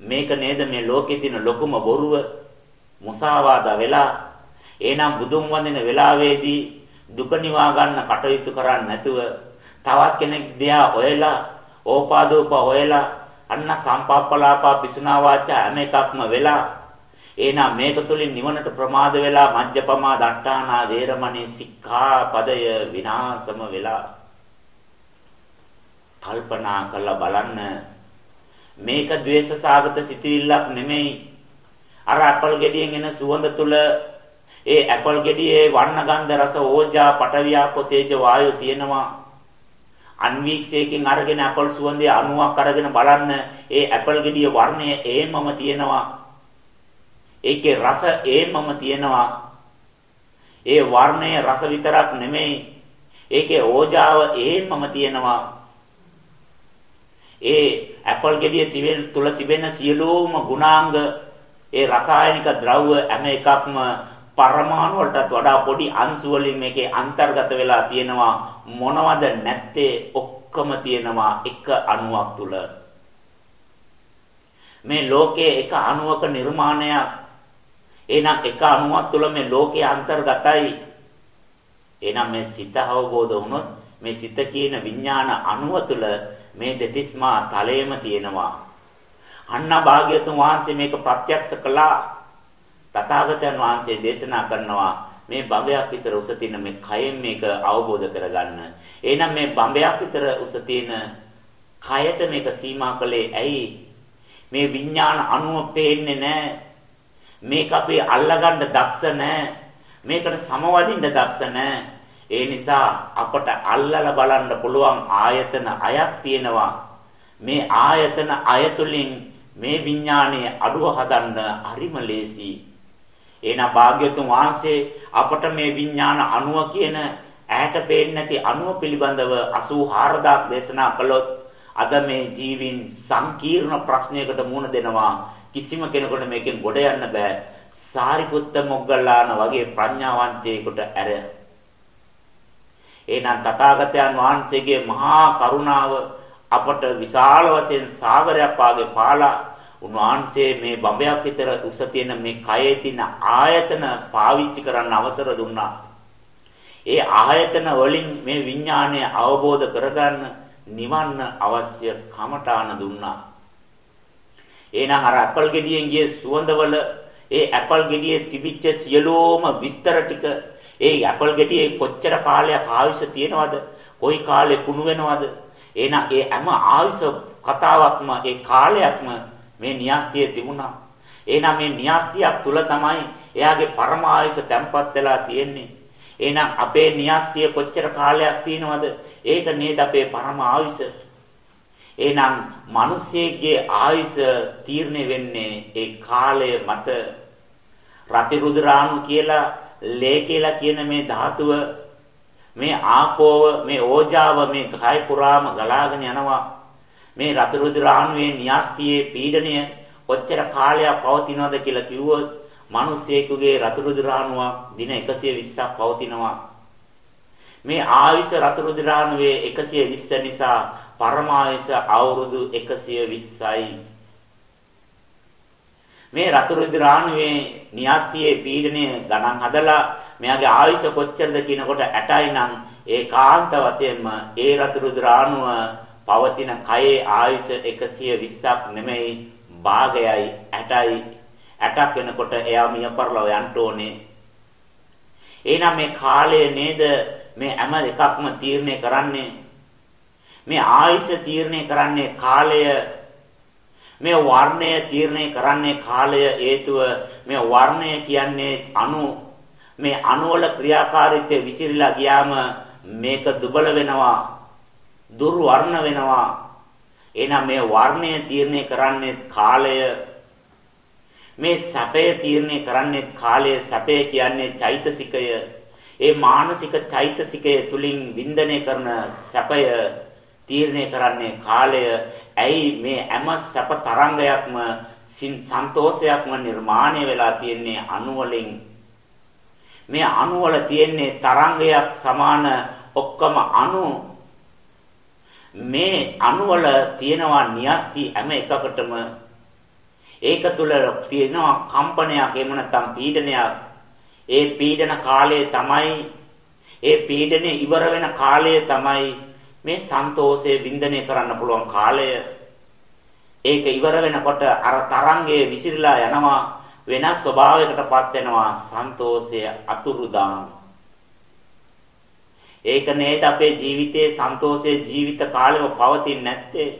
මේක නේද මේ ලෝකේ තියෙන ලොකුම බොරුව? මුසාවාදා වෙලා එහෙනම් බුදුන් වඳින වෙලාවේදී දුක නිවා ගන්න කටයුතු කරන්නේ නැතුව තවත් කෙනෙක් දිහා හොයලා ඕපාදෝප හොයලා අන්න සම්පප්පලාපා පිසුනා වාචා හැම එකක්ම වෙලා එහෙනම් මේක තුලින් නිවනට ප්‍රමාද වෙලා මජ්ජපමා දට්ඨානා වේරමණී සික්ඛා පදය විනාශම වෙලා. කල්පනා කරලා බලන්න. මේක द्वේෂ සාගත සිටිල්ලක් නෙමෙයි. අර ඇපල් ගෙඩියෙන් එන සුවඳ තුල ඒ ඇපල් ගෙඩියේ වර්ණ ගන්ධ රස ඕජා පටවියාපෝ තේජ වායු තියෙනවා. අන්වීක්ෂයකින් අරගෙන ඇපල් සුවඳේ අණුවක් අරගෙන බලන්න. ඒ ඇපල් ගෙඩියේ වර්ණය ඒමම තියෙනවා. ඒකේ රස ඒමම තියෙනවා. ඒ වර්ණයේ රස විතරක් නෙමෙයි. ඒකේ ඕජාව ඒමම තියෙනවා. ඒ ඇපල් ගෙඩිය තිබෙන තුල තිබෙන සියලුම ගුණාංග ඒ රසායනික ද්‍රව්‍ය හැම එකක්ම පරමාණු වලටත් වඩා පොඩි අංශු වලින් මේකේ අන්තර්ගත වෙලා තියෙනවා. මොනවද නැත්තේ ඔක්කොම තියෙනවා එක අණුවක් තුල. මේ ලෝකයේ එක අණුවක නිර්මාණයක් එහෙනම් එක අණුවක් තුල මේ ලෝකයේ අන්තර්ගතයි එහෙනම් මේ සිත අවබෝධ වුණොත් මේ සිත කියන විඥාන අණුව තුල මේ දෙතිස්මා තලයේම තියෙනවා. අන්න භාග්‍යතුන් වහන්සේ මේක ප්‍රත්‍යක්ෂ කළා. තථාගතයන් වහන්සේ දේශනා කරනවා මේ බඹයක් විතර උස තියෙන මේ කයෙන් මේක අවබෝධ කරගන්න. එහෙනම් මේ බඹයක් විතර උස තියෙන කයට මේක සීමා කළේ ඇයි? මේ විඥාන අණුව පේන්නේ නැහැ. මේක අපි අල්ලගන්න දක්ෂ නැහැ. මේකට සමවදින්න දක්ෂ නැහැ. ඒ නිසා අපට අල්ලලා බලන්න පුළුවන් ආයතන අයක් තියෙනවා. මේ ආයතන අයතුලින් මේ විඥානයේ අඩුව හදන්න හරිම ලේසි. එහෙනම් භාග්‍යතුන් වහන්සේ අපට මේ විඥාන අණුව කියන ඈට පේන්නේ නැති අණුව පිළිබඳව 84000ක් දේශනා කළොත් අද මේ ජීවින් සංකීර්ණ ප්‍රශ්නයකට මුහුණ දෙනවා කිසිම කෙනෙකුට මේකෙන් ගොඩ යන්න බෑ සාරිපුත්ත මොග්ගල්ලාන වගේ ප්‍රඥාවන්තයෙකුට ඇර එහෙනම් තථාගතයන් වහන්සේගේ මහා කරුණාව අපට විශාල වශයෙන් සාගරයක් වාගේ පාලා උන්වහන්සේ මේ බඹයක් විතර උස තියෙන මේ කයේ තියෙන ආයතන පාවිච්චි කරන්න අවසර දුන්නා. ඒ ආයතන වලින් මේ විඥානය අවබෝධ කරගන්න නිවන්න අවශ්‍ය කමඨාන දුන්නා. එහෙනම් අර ඇපල් ගෙඩියෙන් ගිය සුවඳවල ඒ ඇපල් ගෙඩියේ තිබිච්ච සියලෝම විස්තර ටික ඒ ඇපල් ගෙඩියේ කොච්චර කාලයක් ආයුෂ තියෙනවද? කොයි කාලේ කුණු වෙනවද? එහෙනම් ඒ හැම ආයුෂ කතාවක්ම ඒ කාලයක්ම මේ න්‍යාස්තියේ තිබුණා. එහෙනම් මේ න්‍යාස්තියක් තුල තමයි එයාගේ පරම ආයුෂ තැම්පත් වෙලා තියෙන්නේ. එහෙනම් අපේ න්‍යාස්තිය කොච්චර කාලයක් තියෙනවද? ඒක නේද අපේ පරම ආයුෂ. එහෙනම් මිනිස්සෙගේ ආයුෂ තීරණය වෙන්නේ ඒ කාලය මත. රති රුද්‍රාණු කියලා ලේ කියලා කියන මේ ධාතුව මේ ආපෝව මේ ඕජාව මේ කය පුරාම ගලාගෙන යනවා. මේ රතු රුධිරාණුවේ න්‍යාස්තියේ පීඩණය කොච්චර කාලයක් පවතිනවද කියලා කිව්වොත් මිනිස්සෙකුගේ රතු රුධිරාණුව දින 120ක් පවතිනවා. මේ ආයුෂ රතු රුධිරාණුවේ 120 නිසා පරමායුෂ අවුරුදු 120යි මේ රතු රුධිරාණුවේ න්‍යාස්තියේ පීඩනය ගණන් හදලා මෙයාගේ ආයුෂ කොච්චරද කියනකොට 8යි නම් ඒකාන්ත වශයෙන්ම ඒ රතු රුධිරාණුව පවතින කයේ ආයුෂ 120ක් නෙමෙයි භාගයයි 8යි 8ක් වෙනකොට එයා මිය පරලව යන්න ඕනේ. එහෙනම් මේ කාලය නේද? මේ හැම එකක්ම තීරණය කරන්නේ මේ ආයුෂ තීරණය කරන්නේ කාලය මේ වර්ණය තීරණය කරන්නේ කාලය හේතුව මේ වර්ණය කියන්නේ අණු මේ අණුවල ක්‍රියාකාරීත්වය විසිරීලා ගියාම මේක දුබල වෙනවා දුර්වර්ණ වෙනවා. එහෙනම් මේ වර්ණය තීරණය කරන්නේ කාලය. මේ සැපය තීරණය කරන්නේ කාලය. සැපය කියන්නේ චෛතසිකය. ඒ මානසික චෛතසිකය තුලින් වින්දනය කරන සැපය. තීරණය කරන්නේ කාලය. ඇයි මේ හැම සැප තරංගයක්ම සන්තෝෂයක්ම නිර්මාණය වෙලා තියෙන්නේ අණු වලින් මේ අණු වල තියෙන්නේ තරංගයක් සමාන ඔක්කොම අණු මේ අණු වල තියෙනවා න්‍යෂ්ටි හැම එකකටම. ඒක තුල තියෙනවා කම්පනයක් එහෙම නැත්නම් පීඩනයක්. ඒ පීඩන කාලය තමයි ඒ පීඩනේ ඉවර වෙන කාලය තමයි මේ සන්තෝෂය වින්දනය කරන්න පුළුවන් කාලය. ඒක ඉවර වෙනකොට අර තරංගයේ විසිරලා යනවා වෙනස් ස්වභාවයකටපත් වෙනවා සන්තෝෂය අතුරුදාන්. ඒක නේද අපේ ජීවිතයේ සන්තෝෂයේ ජීවිත කාලෙම පවතින්නේ නැත්තේ?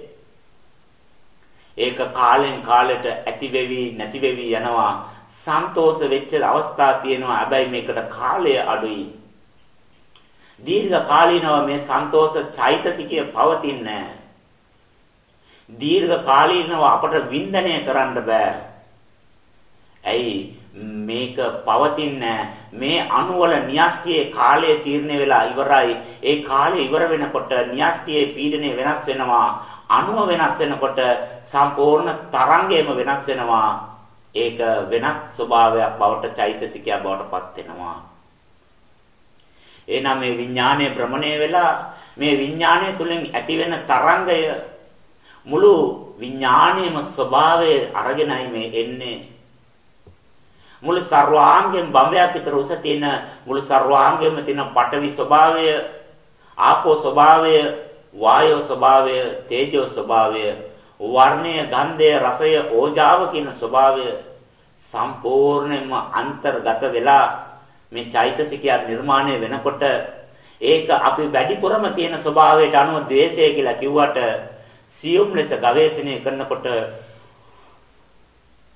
ඒක කාලෙන් කාලෙට ඇති වෙවි නැති වෙවි යනවා. සන්තෝෂ වෙච්ච අවස්ථා තියෙනවා. හැබැයි මේකට කාලය අඩුයි. දීර්ඝ කාලීනව මේ සන්තෝෂ චෛතසිකය පවතින්නේ දීර්ඝ කාලීනව අපට වින්දනය කරන්න බෑ. ඇයි මේක පවතින්නේ මේ අණුවල න්‍යෂ්ටියේ කාලය තීරණය වෙලා ඉවරයි. ඒ කාලය ඉවර වෙනකොට න්‍යෂ්ටියේ පීඩනය වෙනස් වෙනවා. අණුව වෙනස් වෙනකොට සම්පූර්ණ තරංගයම වෙනස් වෙනවා. ඒක වෙනත් ස්වභාවයක් බවට චෛතසිකයක් බවට පත් වෙනවා. එහෙනම් මේ විඥානය භ්‍රමණය වෙලා මේ විඥානය තුලින් ඇතිවෙන තරංගය මුළු විඥානයේම ස්වභාවය අරගෙනයි මේ එන්නේ. මුළු සර්වාංගයෙන් බඹයක් විතර උස තියෙන මුළු සර්වාංගයෙම තියෙන පඨවි ස්වභාවය ආපෝ ස්වභාවය වායෝ ස්වභාවය තේජෝ ස්වභාවය වර්ණය ගන්ධය රසය ඕජාව කියන ස්වභාවය සම්පූර්ණයෙන්ම අන්තර්ගත වෙලා මේ චෛතසිකය නිර්මාණය වෙනකොට ඒක අපි වැඩිපුරම තියෙන ස්වභාවයට අනුව ද්වේෂය කියලා කිව්වට සියුම් ලෙස ගවේෂණය කරනකොට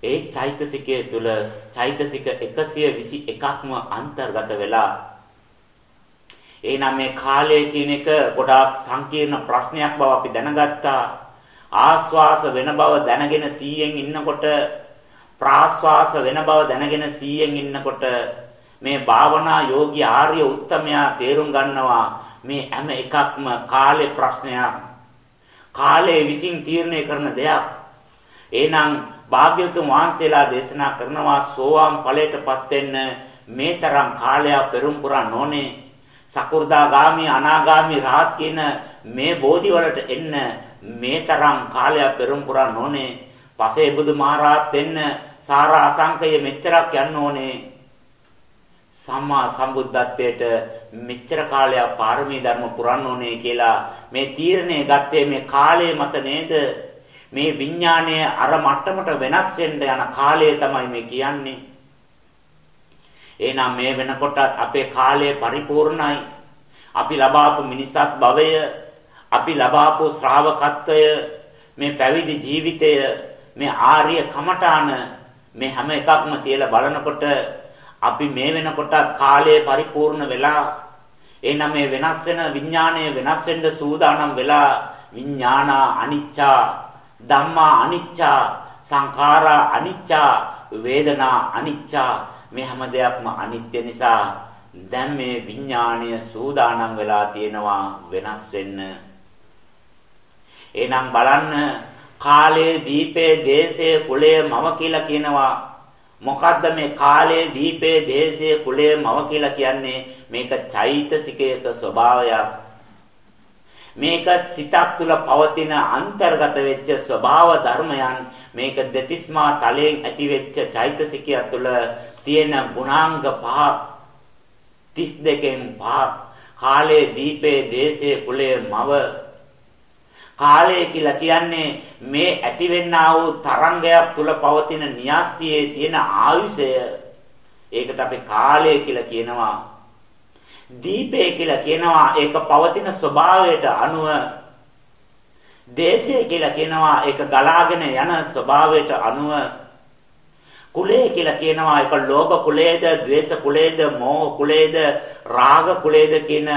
ඒ චෛතසිකයේ තුල චෛතසික 121ක්ම අන්තර්ගත වෙලා එහෙනම් මේ කාලය කියන එක ගොඩාක් සංකීර්ණ ප්‍රශ්නයක් බව අපි දැනගත්තා. ආස්වාස වෙන බව දැනගෙන 100න් ඉන්නකොට ප්‍රාස්වාස වෙන බව දැනගෙන 100න් ඉන්නකොට මේ භාවනා යෝගී ආර්ය උත්තමයා තේරුම් ගන්නවා මේ හැම එකක්ම කාලේ ප්‍රශ්නයක්. කාලයේ විසින් තීරණය කරන දෙයක්. එහෙනම් භාග්‍යවතුන් වහන්සේලා දේශනා කරනවා සෝවාන් ඵලයටපත් වෙන්න මේ තරම් කාලයක් පෙරම් පුරා නොනේ. සකු르දාගාමි අනාගාමි රහත් කියන මේ බෝධි වලට එන්න මේ තරම් කාලයක් පෙරම් පුරා නොනේ. පසේ බුදු මහරහත් වෙන්න සාරා අසංකය මෙච්චරක් යන්න ඕනේ. සම්මා සම්බුද්ධත්වයට මෙච්චර කාලයක් පාරමී ධර්ම පුරන්න ඕනේ කියලා මේ තීරණය ගත්තේ මේ කාලය මත නේද? මේ විඥාණය අර මට්ටමට වෙනස් වෙන්න යන කාලය තමයි මේ කියන්නේ. එහෙනම් මේ වෙනකොට අපේ කාලය පරිපූර්ණයි. අපි ලබාපු මිනිසත් භවය අපි ලබාපු ශ්‍රාවකත්වය මේ පැවිදි ජීවිතය මේ ආර්ය කමඨාන මේ හැම එකක්ම තියලා බලනකොට අපි මේ වෙනකොට කාලය පරිපූර්ණ වෙලා එහෙනම් මේ වෙනස් වෙන විඥාණය වෙනස් වෙන්න සූදානම් වෙලා විඥානා අනිච්චා ධම්මා අනිච්චා සංඛාරා අනිච්චා වේදනා අනිච්චා මේ හැම දෙයක්ම අනිත්‍ය නිසා දැන් මේ විඥාණය සූදානම් වෙලා තියෙනවා වෙනස් වෙන්න. එහෙනම් බලන්න කාලයේ දීපේ දේශයේ කුලයේ මම කියලා කියනවා. මොකද්ද මේ කාලයේ දීපේ දේශයේ කුලයේ මව කියලා කියන්නේ? මේක චෛතසිකයක ස්වභාවයක්. මේක සිතක් තුළ පවතින අන්තර්ගත වෙච්ච ස්වභාව ධර්මයන් මේක දෙතිස්මා තලයෙන් ඇති වෙච්ච චෛතසිකය තුළ තියෙන ගුණාංග පහ 32කින් පහ. කාලයේ දීපේ දේශයේ කුලයේ මව කාලය කියලා කියන්නේ මේ ඇතිවෙන්නා වූ තරංගයක් තුල පවතින න්‍යාස්තියේ තියෙන ආයුෂය. ඒකට අපි කාලය කියලා කියනවා. දීපය කියලා කියනවා. ඒක පවතින ස්වභාවයට අනුව දේශය කියලා කියනවා. ඒක ගලාගෙන යන ස්වභාවයට අනුව කුලය කියලා කියනවා ඒක ලෝභ කුලයේද, ද්වේෂ කුලයේද, මෝහ කුලයේද, රාග කුලයේද කියන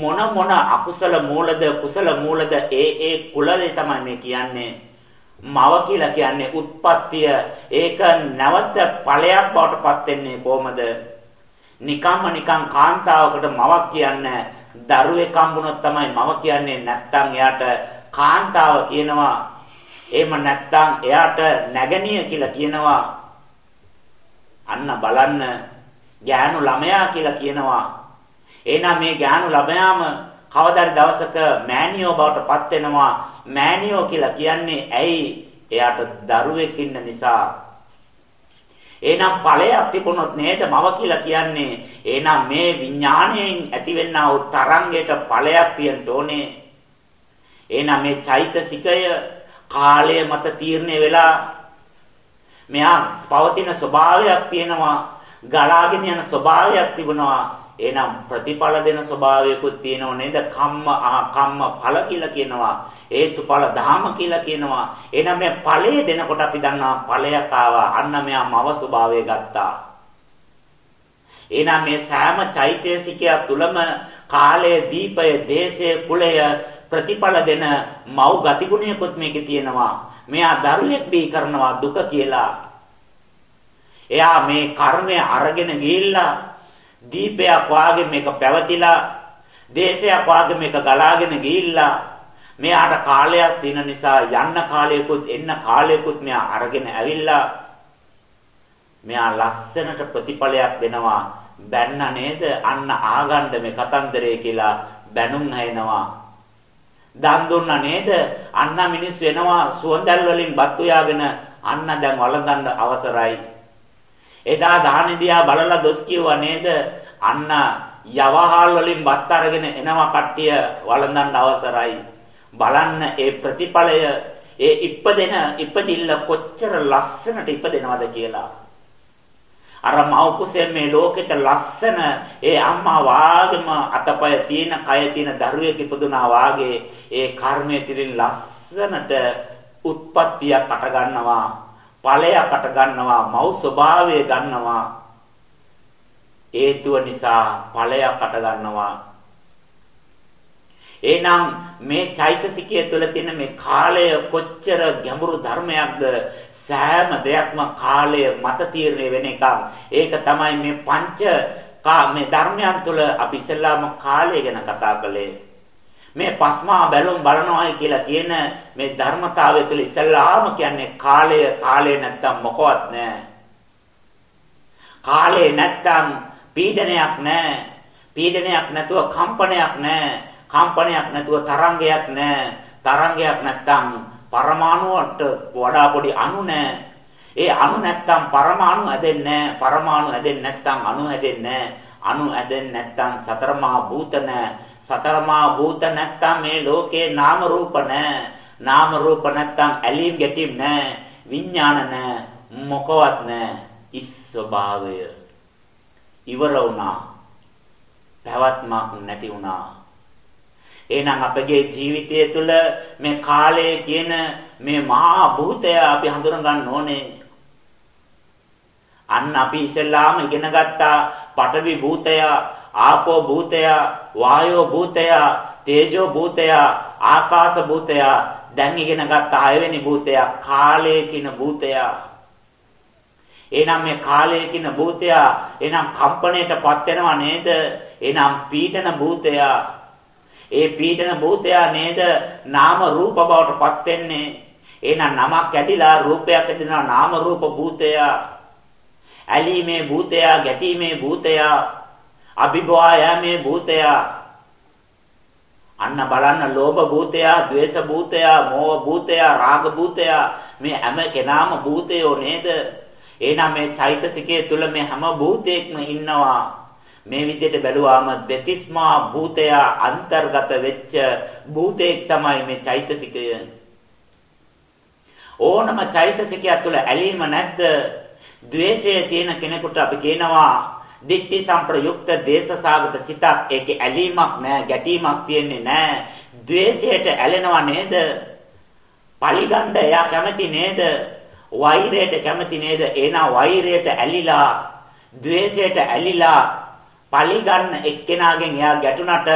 මොන මොන අකුසල මූලද, කුසල මූලද ඒ ඒ කුලලේ තමයි මේ කියන්නේ. මව කියලා කියන්නේ උත්පත්තිය. ඒක නැවත ඵලයක් බවට පත් වෙන්නේ කොහමද? නිකම්ම නිකම් කාන්තාවකට මවක් කියන්නේ දරුවෙක් හම්බුනොත් තමයි මව කියන්නේ නැත්තම් එයාට කාන්තාව කියනවා. එහෙම නැත්තම් එයාට නැගණිය කියලා කියනවා. අන්න බලන්න ගෑනු ළමයා කියලා කියනවා. එහෙනම් මේ ගෑනු ළමයාම කවදාද දවසක මෑනියෝ බවට පත් වෙනවා. මෑනියෝ කියලා කියන්නේ ඇයි? එයාට දරුවෙක් ඉන්න නිසා. එහෙනම් ඵලයක් තිබුණොත් නේද මව කියලා කියන්නේ. එහෙනම් මේ විඥාණයෙන් ඇතිවෙනා වූ තරංගයට ඵලයක් තියෙන්න ඕනේ. එහෙනම් මේ චෛතසිකය කාලය මත තීරණය වෙලා මෙයා පවතින ස්වභාවයක් තියෙනවා ගලාගෙන යන ස්වභාවයක් තිබුණා. එහෙනම් ප්‍රතිඵල දෙන ස්වභාවයකුත් තියෙනව නේද? කම්ම කම්ම ඵල කියලා කියනවා. හේතුඵල ධාම කියලා කියනවා. එහෙනම් මේ ඵලයේ දෙනකොට අපි දන්නවා ඵලයක් ආවා. අන්න මෙයා මව ස්වභාවය ගත්තා. එහෙනම් මේ සෑම චෛතසිකය තුලම කාලය දීපය දේශය කුලය ප්‍රතිඵල දෙන මව් ගතිගුණයකුත් මේකේ තියෙනවා. මෙයා දරුවෙක් බී කරනවා දුක කියලා. එයා මේ කර්මය අරගෙන ගිහිල්ලා දීපයක් වාගේ මේක පැවතිලා දේශයක් වාගේ මේක ගලාගෙන ගිහිල්ලා මෙයාට කාලයක් තියෙන නිසා යන්න කාලයකුත් එන්න කාලයකුත් මෙයා අරගෙන ඇවිල්ලා මෙයා ලස්සනට ප්‍රතිඵලයක් දෙනවා. බැන්න නේද? අන්න ආගන්න මේ කතන්දරේ කියලා බැනුම් හැෙනවා දන් දුන්නා නේද? අන්න මිනිස් වෙනවා සුවඳල් වලින් බත් උයාගෙන අන්න දැන් වළඳන්න අවසරයි. එදා දානෙදියා බලලා දොස් කිව්වා නේද? අන්න යවහල් වලින් බත් අරගෙන එනවා කට්ටිය වළඳන්න අවසරයි. බලන්න ඒ ප්‍රතිඵලය ඒ ඉපදෙන ඉපදිල්ල කොච්චර ලස්සනට ඉපදෙනවද කියලා. අර මව් කුසෙන් මේ ලෝකෙට ලස්සන ඒ අම්මා වාගේම අතපය තියෙන කය තියෙන දරුවෙක් ඉපදුනා වාගේ ඒ කර්මයේ තිරින් ලස්සනට උත්පත්තියක් අට ගන්නවා ඵලයක් අට ගන්නවා මව් ස්වභාවය ගන්නවා. හේතුව නිසා ඵලයක් අට ගන්නවා. එහෙනම් මේ චෛතසිකය තුළ තියෙන මේ කාලය කොච්චර ගැඹුරු ධර්මයක්ද සෑම දෙයක්ම කාලය මත තීරණය වෙන එකක්. ඒක තමයි මේ පංච මේ ධර්මයන් තුළ අපි ඉස්සෙල්ලාම කාලය ගැන කතා කළේ. මේ පස්මා බැලුම් බලනවායි කියලා කියන මේ ධර්මතාවය තුළ ඉස්සෙල්ලාම කියන්නේ කාලය කාලය නැත්තම් මොකවත් නැහැ. කාලේ නැත්තම් පීඩනයක් නැහැ. පීඩනයක් නැතුව කම්පනයක් නැහැ. කම්පනයක් නැතුව තරංගයක් නැහැ. තරංගයක් නැත්තම් පරමාණුවට වඩා පොඩි අණු නැහැ. ඒ අණු නැත්තම් පරමාණු හැදෙන්නේ නැහැ. පරමාණු හැදෙන්නේ නැත්තම් අණු හැදෙන්නේ නැහැ. අණු හැදෙන්නේ නැත්තම් සතරමා භූත නැහැ. සතරමා භූත නැත්තම් මේ ලෝකේ නාම රූප නැහැ. නාම රූප නැත්තම් ඇලීම් ගැටීම් නැහැ. විඥාන නැහැ. මොකවත් නැහැ. ඉස් ස්වභාවය ඉවර වුණා. පැවැත්මක් නැති වුණා. එහෙනම් අපගේ ජීවිතය තුළ මේ කාලය කියන මේ මහා භූතය අපි හඳුන ගන්න ඕනේ. අන්න අපි ඉස්සෙල්ලාම ඉගෙන ගත්තා පඨවි භූතය, ආපෝ භූතය, වායෝ භූතය, තේජෝ භූතය, ආකාශ භූතය දැන් ඉගෙන ගත්ත හයවෙනි භූතය කාලය කියන භූතය. එහෙනම් මේ කාලය කියන භූතය එහෙනම් කම්පණයටපත් වෙනව නේද? එහෙනම් පීඩන භූතය ඒ පීඩන භූතයා නේද නාම රූප බවට පත් වෙන්නේ. එහෙනම් නමක් ඇදිලා රූපයක් ඇදිනවා නාම රූප භූතයා. ඇලීමේ භූතයා, ගැටීමේ භූතයා, අභිභවායමේ භූතයා. අන්න බලන්න ලෝභ භූතය, ද්වේෂ භූතය, මෝහ භූතය, රාග භූතය මේ හැම කෙනාම භූතයෝ නේද? එහෙනම් මේ චෛතසිකයේ තුල මේ හැම භූතයක්ම ඉන්නවා. මේ විදිහට බැලුවාම දෙතිස්මා භූතය අන්තර්ගත වෙච්ච භූතයක් තමයි මේ චෛතසිකය. ඕනම චෛතසිකයක් තුළ ඇලීම නැද්ද? ද්වේෂය තියෙන කෙනෙකුට අපි කියනවා දික්ටි සම්ප්‍රයුක්ත දේශසාගත සිතක්. ඒකේ ඇලීමක් නැහැ ගැටීමක් තියෙන්නේ නැහැ ද්වේෂයට ඇලෙනව නේද? පලිගණ්ඩ එයා කැමති නේද? වෛරයට කැමති නේද? එනා වෛරයට ඇලිලා ද්වේෂයට ඇලිලා පලිගන්න එක්කෙනාගෙන් එයා ගැටුණට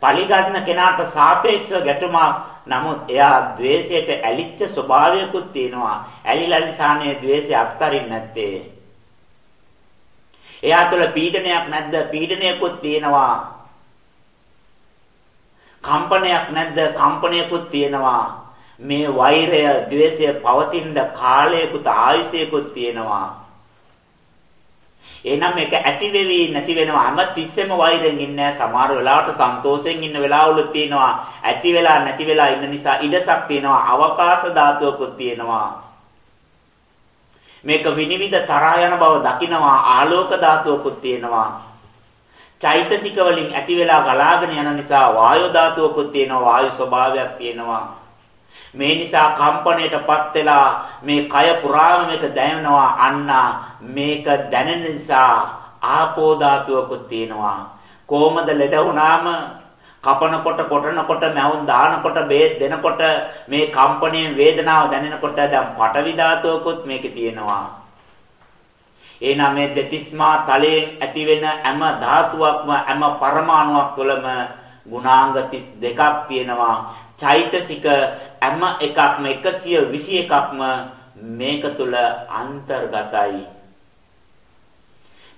පලිගන්න කෙනාට සාපේක්ෂව ගැටුමක් නමුත් එයා ද්වේෂයට ඇලිච්ච ස්වභාවයකුත් තියෙනවා ඇලිලා නිසානේ ද්වේෂය අත්හරින්නේ නැත්තේ එයා තුළ පීඩනයක් නැද්ද? පීඩනයකුත් තියෙනවා. කම්පනයක් නැද්ද? කම්පනයකුත් තියෙනවා. මේ වෛරය, ద్వේෂය පවතින කාලයකුත් ආයසයකුත් තියෙනවා. එහෙනම් මේක ඇති වෙවි නැති වෙනවා. හැම තිස්සෙම වෛරෙන් ඉන්නේ සමහර වෙලාවට සන්තෝෂෙන් ඉන්න වෙලාවලුත් තියෙනවා. ඇති වෙලා නැති වෙලා ඉන්න නිසා ඉඩසක් තියෙනවා. අවකාශ ධාතුවකුත් තියෙනවා. මේක විනිවිද තරහා යන බව දකිනවා. ආලෝක ධාතුවකුත් තියෙනවා. චෛතසික වලින් ඇති වෙලා ගලාගෙන යන නිසා වායු ධාතුවකුත් තියෙනවා. වායු ස්වභාවයක් තියෙනවා. මේ නිසා කම්පණයටපත් වෙලා මේ කය පුරාම මේක දැනෙනවා අන්න මේක දැනෙන නිසා ආපෝ ධාතුවකුත් තියෙනවා. කොහොමද ලෙඩ වුණාම කපනකොට කොටනකොට මැවුම් දානකොට බේත් දෙනකොට මේ කම්පණයෙන් වේදනාව දැනෙනකොට දැන් පටවි ධාතුවකුත් මේකේ තියෙනවා. එහෙනම් මේ දෙතිස්මා තලයෙන් ඇති වෙන හැම ධාතුවක්ම හැම පරමාණුවක් තුළම ගුණාංග 32ක් තියෙනවා. චෛතසික හැම එකක්ම 121ක්ම මේක තුල අන්තර්ගතයි.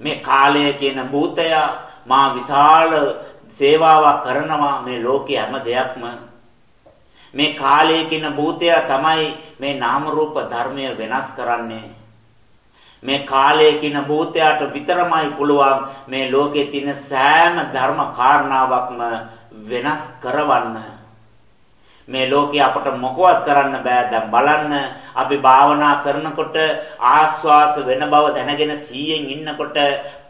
මේ කාලය කියන භූතය මා විශාල සේවාවක් කරනවා මේ ලෝකයේ හැම දෙයක්ම. මේ කාලයේ කියන භූතය තමයි මේ නාම රූප ධර්මය වෙනස් කරන්නේ. මේ කාලයේ කියන භූතයට විතරමයි පුළුවන් මේ ලෝකයේ තියෙන සෑම ධර්ම කාරණාවක්ම වෙනස් කරවන්න. මේ ලෝකේ අපට මොකවත් කරන්න බෑ දැන් බලන්න අපි භාවනා කරනකොට ආස්වාස වෙන බව දැනගෙන 100න් ඉන්නකොට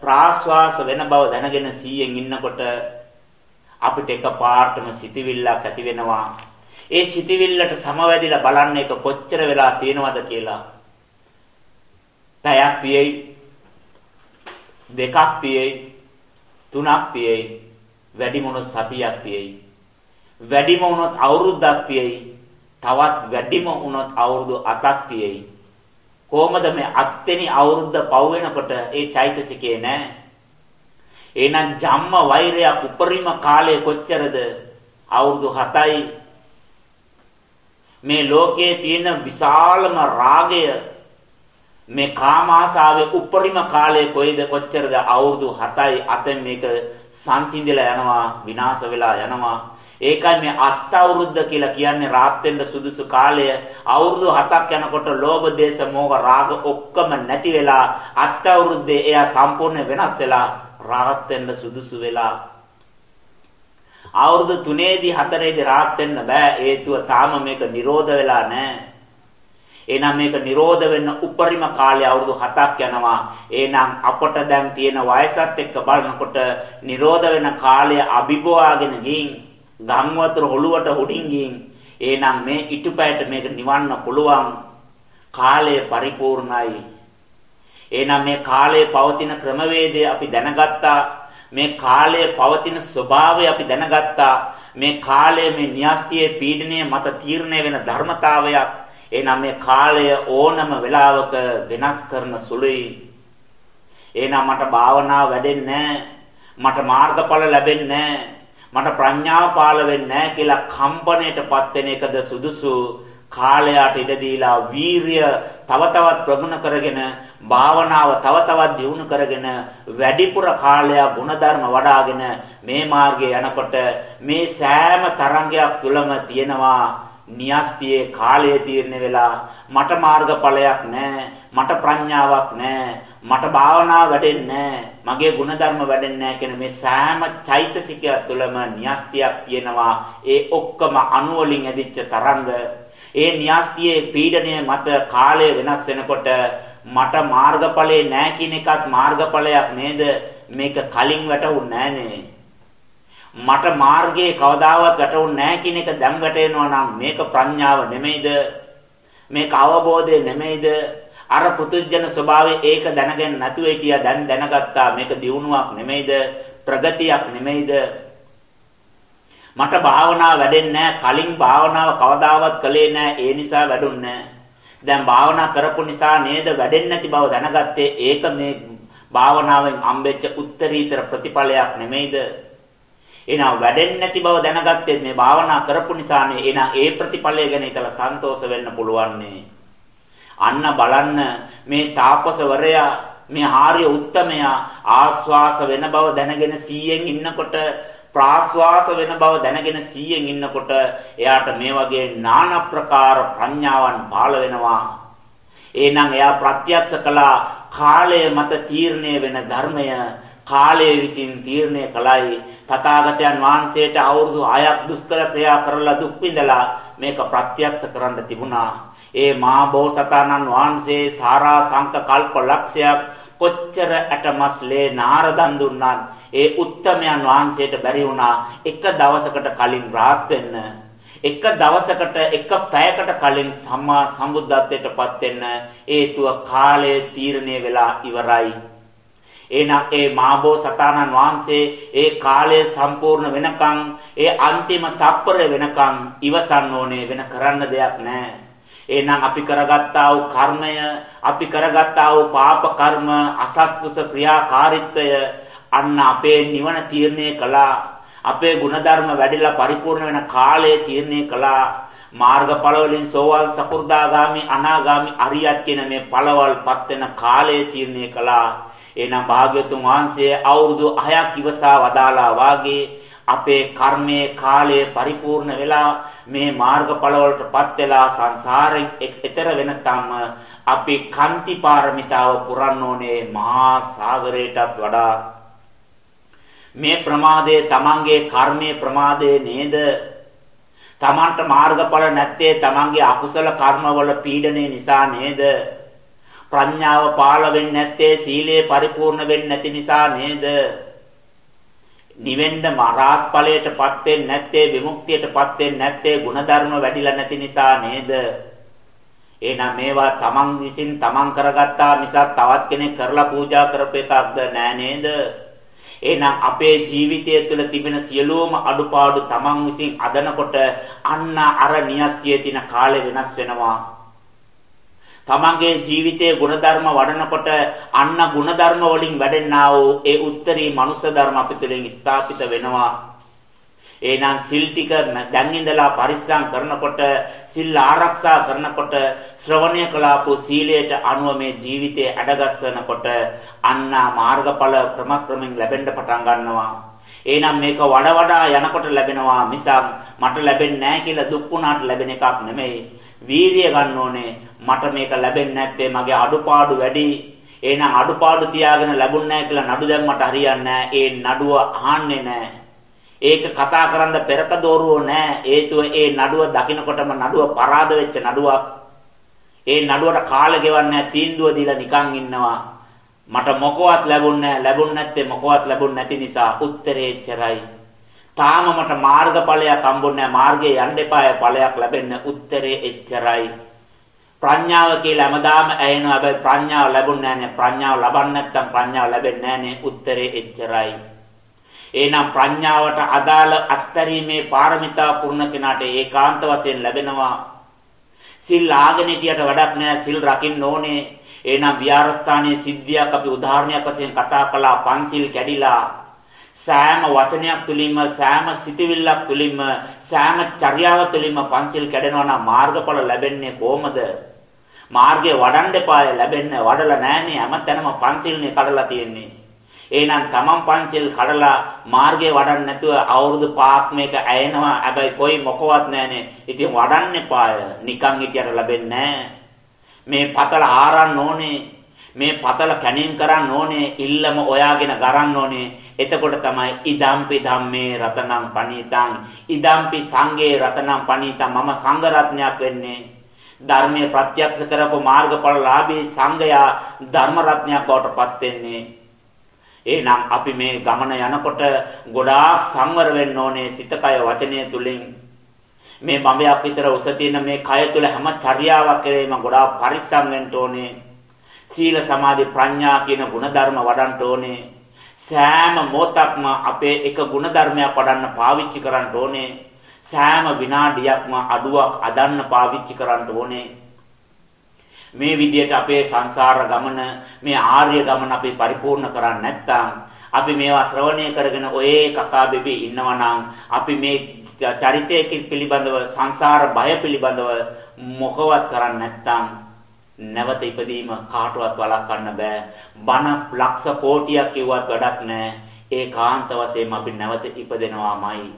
ප්‍රාස්වාස වෙන බව දැනගෙන 100න් ඉන්නකොට අපිට එකපාරටම සිතවිල්ලක් ඇති වෙනවා. ඒ සිතවිල්ලට සමවැදිලා බලන්න එක කොච්චර වෙලා තියෙනවද කියලා. පැයක් තියෙයි. දෙකක් තියෙයි. තුනක් තියෙයි. වැඩිම වුණොත් සතියක් තියෙයි. වැඩිම වුණොත් අවුරුද්දක් තියෙයි. තවත් වැඩිම වුණොත් අවුරුදු 8ක් තියෙයි. කොහොමද මේ අත්ෙනි අවුරුද්ද පව වෙනකොට ඒ චෛතසිකේ නැහැ. එහෙනම් ජම්ම වෛරයක් උපරිම කාලය කොච්චරද? අවුරුදු 7යි. මේ ලෝකයේ තියෙන විශාලම රාගය මේ කාම ආසාවේ උපරිම කාලය කොයිද කොච්චරද? අවුරුදු 7යි අතෙන් මේක සංසිඳිලා යනවා විනාශ වෙලා යනවා. ඒකයි මේ අත් අවුරුද්ද කියලා කියන්නේ රාත් වෙන්න සුදුසු කාලය. අවුරුදු 7ක් යනකොට ලෝභ දේශ මොහ රාග ඔක්කොම නැති වෙලා අත් අවුරුද්දේ එයා සම්පූර්ණ වෙනස් වෙලා රාහත් වෙන්න සුදුසු වෙලා. අවුරුදු 3ේදී 4ේදී රාහත් වෙන්න බෑ. හේතුව තාම මේක නිරෝධ වෙලා නැහැ එහෙනම් මේක නිරෝධ වෙන්න උපරිම කාලය අවුරුදු 7ක් යනවා. එහෙනම් අපට දැන් තියෙන වයසත් එක්ක බලනකොට නිරෝධ වෙන කාලය අභිභවාගෙන ගින්. ගම් වතුර ඔළුවට උඩින් ගින් එහෙනම් මේ ඉටුපැයට මේක නිවන්න පුළුවන් කාලය පරිපූර්ණයි එහෙනම් මේ කාලයේ පවතින ක්‍රමවේදය අපි දැනගත්තා. මේ කාලයේ පවතින ස්වභාවය අපි දැනගත්තා. මේ කාලය මේ න්‍යාස්තියේ පීඩනය මත තීරණය වෙන ධර්මතාවයක්. එහෙනම් මේ කාලය ඕනම වෙලාවක වෙනස් කරන සුළුයි. එහෙනම් මට භාවනාව වැඩෙන්නේ මට මාර්ගඵල ලැබෙන්නේ මට ප්‍රඥාව පාළ වෙන්නේ නැහැ කියලා කම්පණයටපත් වෙන එකද සුදුසු? කාලයට ඉඩ දීලා වීරිය තව තවත් ප්‍රගුණ කරගෙන භාවනාව තව තවත් දියුණු කරගෙන වැඩිපුර කාලයක් ගුණධර්ම වඩ아가ගෙන මේ මාර්ගයේ යනකොට මේ සෑම තරංගයක් තුලම තියෙනවා න්‍යස්තියේ කාලය තීරණය වෙලා මට මාර්ගඵලයක් නැහැ මට ප්‍රඥාවක් නැහැ. මට භාවනාව වැඩෙන්නේ මගේ ಗುಣධර්ම වැඩෙන්නේ කියන මේ සෑම චෛතසිකය තුළම න්‍යෂ්ටියක් තියෙනවා. ඒ ඔක්කොම අණු වලින් ඇදිච්ච තරංග. ඒ න්‍යෂ්ටියේ පීඩනය මත කාලය වෙනස් වෙනකොට මට මාර්ගඵලේ නැහැ කියන එකත් මාර්ගඵලයක් නේද? මේක කලින් වැටුන්නේ නැහනේ. මට මාර්ගයේ කවදාවත් වැටුන්නේ නැහැ කියන එක දැන් වැටෙනවා නම් මේක ප්‍රඥාව නෙමෙයිද? මේක අවබෝධය නෙමෙයිද? අර පුදුජන ස්වභාවය ඒක දැනගෙන නැතුව හිටියා. දැන් දැනගත්තා. මේක දියුණුවක් නෙමෙයිද? ප්‍රගතියක් නෙමෙයිද? මට භාවනාව වැඩෙන්නේ කලින් භාවනාව කවදාවත් කළේ නැහැ. ඒ නිසා වැඩුන්නේ දැන් භාවනා කරපු නිසා නේද වැඩෙන්නේ නැති බව දැනගත්තේ? ඒක මේ භාවනාවෙන් අම්බෙච්ච උත්තරීතර ප්‍රතිඵලයක් නෙමෙයිද? එහෙනම් වැඩෙන්නේ නැති බව දැනගත්තේ මේ භාවනා කරපු නිසානේ එහෙනම් ඒ ප්‍රතිඵලය ගැන හිතලා සන්තෝෂ වෙන්න පුළුවන් අන්න බලන්න මේ තාපසවරයා මේ ආර්ය උත්තමයා ආස්වාස වෙන බව දැනගෙන 100න් ඉන්නකොට ප්‍රාස්වාස වෙන බව දැනගෙන 100න් ඉන්නකොට එයාට මේ වගේ নানা ප්‍රකාර ප්‍රඥාවන් පාළ වෙනවා එහෙනම් එයා ප්‍රත්‍යක්ෂ කළා කාලය මත තීරණය වෙන ධර්මය කාලය විසින් තීරණය කළයි තථාගතයන් වහන්සේට අවුරුදු 6ක් දුෂ්කර ක්‍රියා කරලා දුක් විඳලා මේක ප්‍රත්‍යක්ෂ කරන්න තිබුණා. ඒ මහා බෝසතාණන් වහන්සේ සාරා සංක කල්ප ලක්ෂයක් කොච්චර ඇටමස්ලේ නාරදන් දුන්නත් ඒ උත්තමයන් වහන්සේට බැරි වුණා එක දවසකට කලින් රාත් වෙන්න. එක දවසකට එක පැයකට කලින් සම්මා සම්බුද්ධත්වයටපත් වෙන්න. හේතුව කාලය තීරණය වෙලා ඉවරයි. එහෙනම් ඒ මාබෝ සතානන් වහන්සේ ඒ කාලය සම්පූර්ණ වෙනකන් ඒ අන්තිම තප්පරය වෙනකන් ඉවසන්න ඕනේ වෙන කරන්න දෙයක් නැහැ. එහෙනම් අපි කරගත්තා වූ කර්මය, අපි කරගත්තා වූ පාප කර්ම, අසත්පුරුෂ ක්‍රියාකාරීත්වය අන්න අපේ නිවන තීරණය කළා. අපේ ಗುಣධර්ම වැඩිලා පරිපූර්ණ වෙන කාලය තීරණය කළා. මාර්ගඵල වලින් සෝවාන් සකු르දාගාමි අනාගාමි අරියත් කියන මේ ඵලවල්පත් වෙන කාලය තීරණය කළා. එහෙනම් භාග්‍යතුන් වහන්සේ අවුරුදු 6ක් ඉවසා වදාලා වාගේ අපේ කර්මයේ කාලය පරිපූර්ණ වෙලා මේ මාර්ගඵල වලටපත් වෙලා සංසාරයෙන් එතර වෙනතම් අපි කන්ති පාරමිතාව පුරන්න ඕනේ මහා සාගරයටත් වඩා. මේ ප්‍රමාදයේ තමන්ගේ කර්මයේ ප්‍රමාදයේ නේද? තමන්ට මාර්ගඵල නැත්තේ තමන්ගේ අකුසල කර්මවල පීඩනය නිසා නේද? ප්‍රඥාව පාළ වෙන්නේ නැත්තේ සීලය පරිපූර්ණ වෙන්නේ නැති නිසා නේද? නිවෙන්න මරාත් ඵලයටපත් වෙන්නේ නැත්තේ විමුක්තියටපත් වෙන්නේ නැත්තේ ಗುಣධර්ම වැඩිලා නැති නිසා නේද? එහෙනම් මේවා තමන් විසින් තමන් කරගත්තා මිසක් තවත් කෙනෙක් කරලා පූජා කරපු එකක්ද නෑ නේද? එහෙනම් අපේ ජීවිතය තුළ තිබෙන සියලුම අඩුපාඩු තමන් විසින් අදනකොට අන්න අර නියස්තියේ තියෙන කාලය වෙනස් වෙනවා. තමන්ගේ ජීවිතයේ ಗುಣධර්ම වඩනකොට අන්න ಗುಣධර්ම වලින් වැඩෙනා වූ ඒ උත්තරී මනුෂ්‍ය ධර්ම අපිටලින් ස්ථාපිත වෙනවා. එහෙනම් සිල් ටික දැන් ඉඳලා පරිස්සම් කරනකොට සිල් ආරක්ෂා කරනකොට ශ්‍රවණය කළාපු සීලයට අනුව මේ ජීවිතය අඩගස්සනකොට අන්න මාර්ගඵල ක්‍රමක්‍රමෙන් ලැබෙන්න පටන් ගන්නවා. එහෙනම් මේක වඩා වඩා යනකොට ලැබෙනවා මිසක් මට ලැබෙන්නේ නැහැ කියලා දුක් වුණාට ලැබෙන එකක් නෙමෙයි. වීර්යය ගන්න ඕනේ. මට මේක ලැබෙන්නේ නැත්තේ මගේ අඩුපාඩු වැඩි. එහෙනම් අඩුපාඩු තියාගෙන ලැබුණ නැහැ කියලා නඩු දැම්මට හරියන්නේ ඒ නඩුව අහන්නේ නැහැ. ඒක කතා කරන්න පෙරක දෝරුව නැහැ. හේතුව ඒ නඩුව දකින්නකොටම නඩුව පරාද වෙච්ච නඩුවක්. ඒ නඩුවට කාලෙ ගෙවන්නේ තීන්දුව දීලා නිකන් ඉන්නවා. මට මොකවත් ලැබුන්නේ නැහැ. ලැබුණ නැත්තේ මොකවත් ලැබුණ නැති නිසා උත්තරේ එච්චරයි. තාම මට මාර්ගඵලයක් හම්බුන්නේ නැහැ. මාර්ගේ යන්න එපාය ඵලයක් ලැබෙන්න උත්තරේ එච්චරයි. ප්‍රඥාව කියලා හැමදාම ඇහෙනවා. හැබැයි ප්‍රඥාව ලැබුන්නේ නැහැ ප්‍රඥාව ලබන්නේ නැත්නම් ප්‍රඥාව ලැබෙන්නේ නැහැ උත්තරේ එච්චරයි. එහෙනම් ප්‍රඥාවට අදාළ අත්තරීමේ පාරමිතා පුරුණ කෙනාට ඒකාන්ත වශයෙන් ලැබෙනවා. සිල් ආගෙන හිටියට වැඩක් නැහැ. සිල් රකින්න ඕනේ. එහෙනම් විහාරස්ථානයේ සිද්ධියක් අපි උදාහරණයක් වශයෙන් කතා කළා. පන්සිල් කැඩිලා සෑම වචනයක් තුලින්ම සෑම සිතවිල්ලක් තුලින්ම සෑම චර්යාව තුලින්ම පන්සිල් කැඩෙනවා නම් මාර්ගඵල ලැබෙන්නේ කොහමද? මාර්ගය වඩන්න එපාය ලැබෙන්නේ වඩලා නැහනේ හැමතැනම පන්සිල්නේ කඩලා තියෙන්නේ. එහෙනම් තමන් පන්සිල් කඩලා මාර්ගය වඩන්න නැතුව අවුරුදු 5ක් මේක ඇයෙනවා. හැබැයි කොයි මොකවත් නැහනේ. ඉතින් වඩන්න එපාය. නිකන් හිටියට ලැබෙන්නේ මේ පතල ආරන්න ඕනේ. මේ පතල කැණීම් කරන්න ඕනේ ඉල්ලම ඔයාගෙන ගරන්න ඕනේ එතකොට තමයි ඉදම්පි ධම්මේ රතනම් පණීතං. ඉදම්පි සංඝේ රතනම් පණීතං. මම සංඝ රත්නයක් වෙන්නේ. ධර්මයේ ප්‍රත්‍යක්ෂ කරපු මාර්ගඵලලාභී සංඝයා ධර්ම රත්නයක් බවට පත් වෙන්නේ. එහෙනම් අපි මේ ගමන යනකොට ගොඩාක් සංවර වෙන්න ඕනේ සිත කය වචනය තුලින්. මේ බඹයක් විතර උස තියෙන මේ කය තුල හැම චර්යාවක් කෙරෙහිම ගොඩාක් පරිස්සම් වෙන්න ඕනේ. සීල සමාධි ප්‍රඥා කියන ಗುಣධර්ම වඩන්න ඕනේ. සෑම මොහොතක්ම අපේ එක ಗುಣධර්මයක් වඩන්න පාවිච්චි කරන්න ඕනේ. සෑම විනාඩියක්ම අඩුවක් අදන්න පාවිච්චි කරන්න ඕනේ. මේ විදිහට අපේ සංසාර ගමන මේ ආර්ය ගමන අපි පරිපූර්ණ කරන්නේ නැත්නම් අපි මේවා ශ්‍රවණය කරගෙන ඔය කකා බෙබි ඉන්නවනම් අපි මේ චරිතය පිළිබඳව සංසාර බය පිළිබඳව මොකවත් කරන්නේ නැත්නම් නැවත ඉපදීම කාටවත් වළක්වන්න බෑ. බණ ලක්ෂ කෝටියක් කිව්වත් වැඩක් නෑ. ඒකාන්ත වශයෙන්ම අපි නැවත ඉපදෙනවාමයි.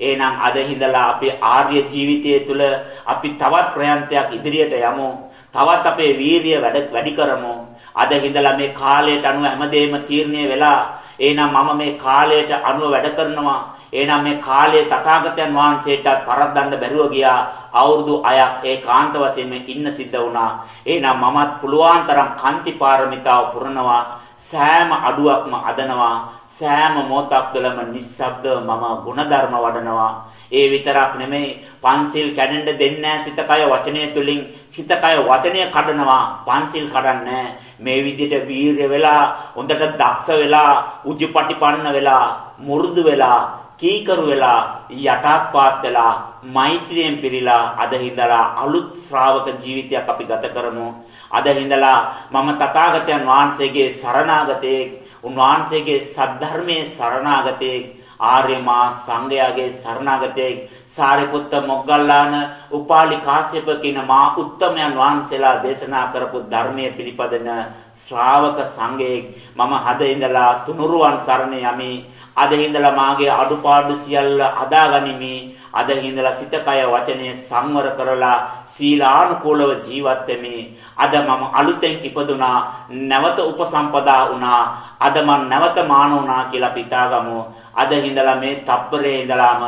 එහෙනම් අද හිඳලා අපි ආර්ය ජීවිතය තුළ අපි තවත් ප්‍රයන්තයක් ඉදිරියට යමු. තවත් අපේ වීරිය වැඩි කරමු. අද හිඳලා මේ කාලයට අනුව හැමදේම තීරණය වෙලා එහෙනම් මම මේ කාලයට අනුව වැඩ කරනවා. එහෙනම් මේ කාලයේ තථාගතයන් වහන්සේටත් පරද්දන්න බැරුව ගියා. අවුරුදු 6ක් ඒකාන්ත වශයෙන්ම ඉන්න සිද්ධ වුණා. එහෙනම් මමත් පුළුවන් තරම් කන්ති පාරමිතාව පුරනවා. සෑම අඩුවක්ම අදනවා. සෑම මොහොතක් තුළම නිස්සබ්ද මම ಗುಣධර්ම වඩනවා. ඒ විතරක් නෙමෙයි පන්සිල් කැඩෙන්න දෙන්නේ නැහැ සිත කය වචනය තුලින් සිත කය වචනය කඩනවා පන්සිල් කඩන්නේ මේ විදිහට වීරිය වෙලා හොඳට දක්ෂ වෙලා උජුපටිපන්න වෙලා මුරුදු වෙලා කීකරු වෙලා යටාත්පාත් වෙලා මෛත්‍රියෙන් පිරීලා අද හිඳලා අලුත් ශ්‍රාවක ජීවිතයක් අපි ගත කරමු අද හිඳලා මම තථාගතයන් වහන්සේගේ සරණාගතයේ උන්වහන්සේගේ සද්ධර්මයේ සරණාගතයේ ආර්ය මා සංඝයාගේ සරණාගතයේ සාරිපුත්ත මොග්ගල්ලාන උපාලි කාශ්‍යප කියන මා උත්තමයන් වහන්සේලා දේශනා කරපු ධර්මයේ පිළිපදන ශ්‍රාවක සංඝයෙක් මම හද ඉඳලා තුනුරුවන් සරණ යමි අද හිඳලා මාගේ අඩුපාඩු සියල්ල අදාගනිමි. අද හිඳලා සිත කය වචනේ සංවර කරලා සීලානුකූලව ජීවත් වෙමි. අද මම අලුතෙන් ඉපදුනා නැවත උපසම්පදා වුණා. අද මම නැවත මාන වුණා කියලා පිතාගමු. අද හිඳලා මේ තප්පරේ ඉඳලාම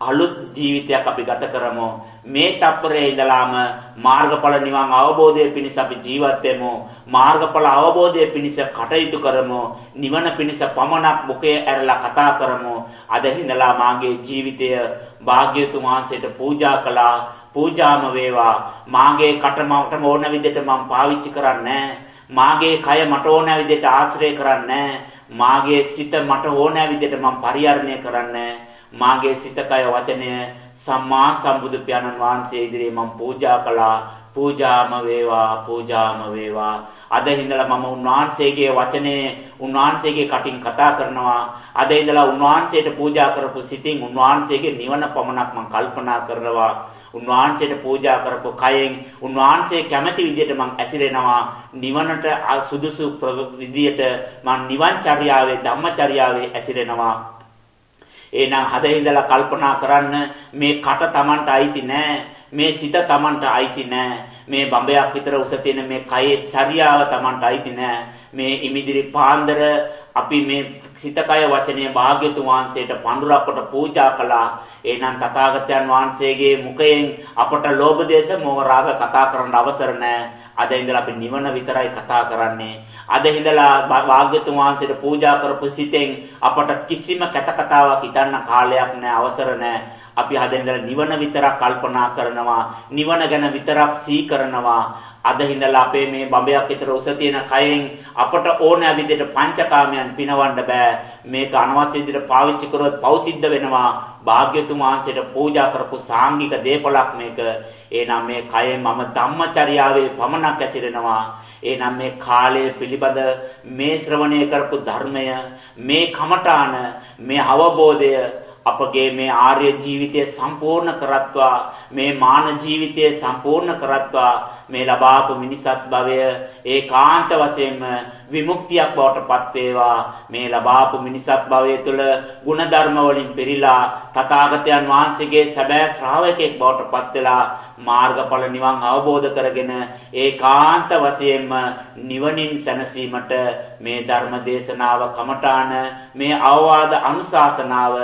අලුත් ජීවිතයක් අපි ගත කරමු. මේ තප්පරේ ඉඳලාම මාර්ගඵල නිවන් අවබෝධය පිණිස අපි ජීවත් වෙමු. මාර්ගඵල අවබෝධය පිණිස කටයුතු කරමු. නිවන පිණිස පමණක් මුඛය ඇරලා කතා කරමු. අද හිඳලා මාගේ ජීවිතය භාග්‍යතුන් වහන්සේට පූජා කළා. පූජාම වේවා. මාගේ කටමකට ඕන විදිහට මම පාවිච්චි කරන්නේ මාගේ කය මට ඕන විදිහට ආශ්‍රය කරන්නේ මාගේ සිත මට ඕන විදිහට මම පරිහරණය කරන්නේ මාගේ සිත කය වචනය සම්මා සම්බුදු පියාණන් වහන්සේ ඉදිරියේ මම පූජා කළා. පූජාම වේවා පූජාම වේවා. අද ඉඳලා මම උන්වහන්සේගේ වචනේ උන්වහන්සේගේ කටින් කතා කරනවා. අද ඉඳලා උන්වහන්සේට පූජා කරපු සිතින් උන්වහන්සේගේ නිවන පමණක් මම කල්පනා කරනවා. උන්වහන්සේට පූජා කරපු කයෙන් උන්වහන්සේ කැමති විදිහට මම ඇසිරෙනවා. නිවනට සුදුසු විදිහට මම නිවන් චර්යාවේ ධම්මචර්යාවේ ඇසිරෙනවා. එහෙනම් හද ඉඳලා කල්පනා කරන්න මේ කට Tamanට අයිති නෑ. මේ සිත Tamanට අයිති නෑ. මේ බඹයක් විතර උස තියෙන මේ කයේ චර්යාව Tamanට අයිති නෑ. මේ ඉමිදිරි පාන්දර අපි මේ සිත කය වචනය භාග්‍යතුන් වහන්සේට පඳුරක් කොට පූජා කළා. එහෙනම් තථාගතයන් වහන්සේගේ මුඛයෙන් අපට ලෝභ දේශ මොහ රාග කතා කරන්න අවසර නැහැ. අද ඉඳලා අපි නිවන විතරයි කතා කරන්නේ. අද ඉඳලා වාග්යතුන් වහන්සේට පූජා කරපු සිතෙන් අපට කිසිම කැත කතාවක් හිතන්න කාලයක් නැහැ, අවසර නැහැ. අපි අද ඉඳලා නිවන විතරක් කල්පනා කරනවා. නිවන ගැන විතරක් සී කරනවා. අද හිඳලා අපේ මේ බඹයක් විතර උස තියෙන කයෙන් අපට ඕන විදිහට පංචකාමයන් පිනවන්න බෑ මේක අනවශ්‍ය විදිහට පාවිච්චි කරොත් පව් සිද්ධ වෙනවා භාග්‍යතුන් වහන්සේට පූජා කරපු සාංගික දේපලක් මේක එහෙනම් මේ කයෙන් මම ධම්මචර්යාවේ පමණක් ඇසිරෙනවා එහෙනම් මේ කාලය පිළිබඳ මේ ශ්‍රවණය කරපු ධර්මය මේ කමඨාන මේ අවබෝධය අපගේ මේ ආර්ය ජීවිතය සම්පූර්ණ කරත්වා මේ මාන ජීවිතය සම්පූර්ණ කරත්වා මේ ලබාපු මිනිසත් භවය ඒකාන්ත වශයෙන්ම විමුක්තියක් බවට පත් වේවා. මේ ලබාපු මිනිසත් භවය තුළ ಗುಣධර්ම වලින් පිරීලා තථාගතයන් වහන්සේගේ සැබෑ ශ්‍රාවකෙක් බවට පත් වෙලා මාර්ගඵල නිවන් අවබෝධ කරගෙන ඒකාන්ත වශයෙන්ම නිවනින් සැනසීමට මේ ධර්ම දේශනාව කමඨාන මේ අවවාද අනුශාසනාව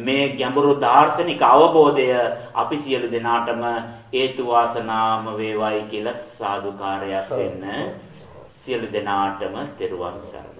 මේ ගැඹුරු දාර්ශනික අවබෝධය අපි සියලු දෙනාටම හේතු වාසනාම වේවායි කියලා සාදුකාරයක් වෙන්න සියලු දෙනාටම තෙරුවන් සරණයි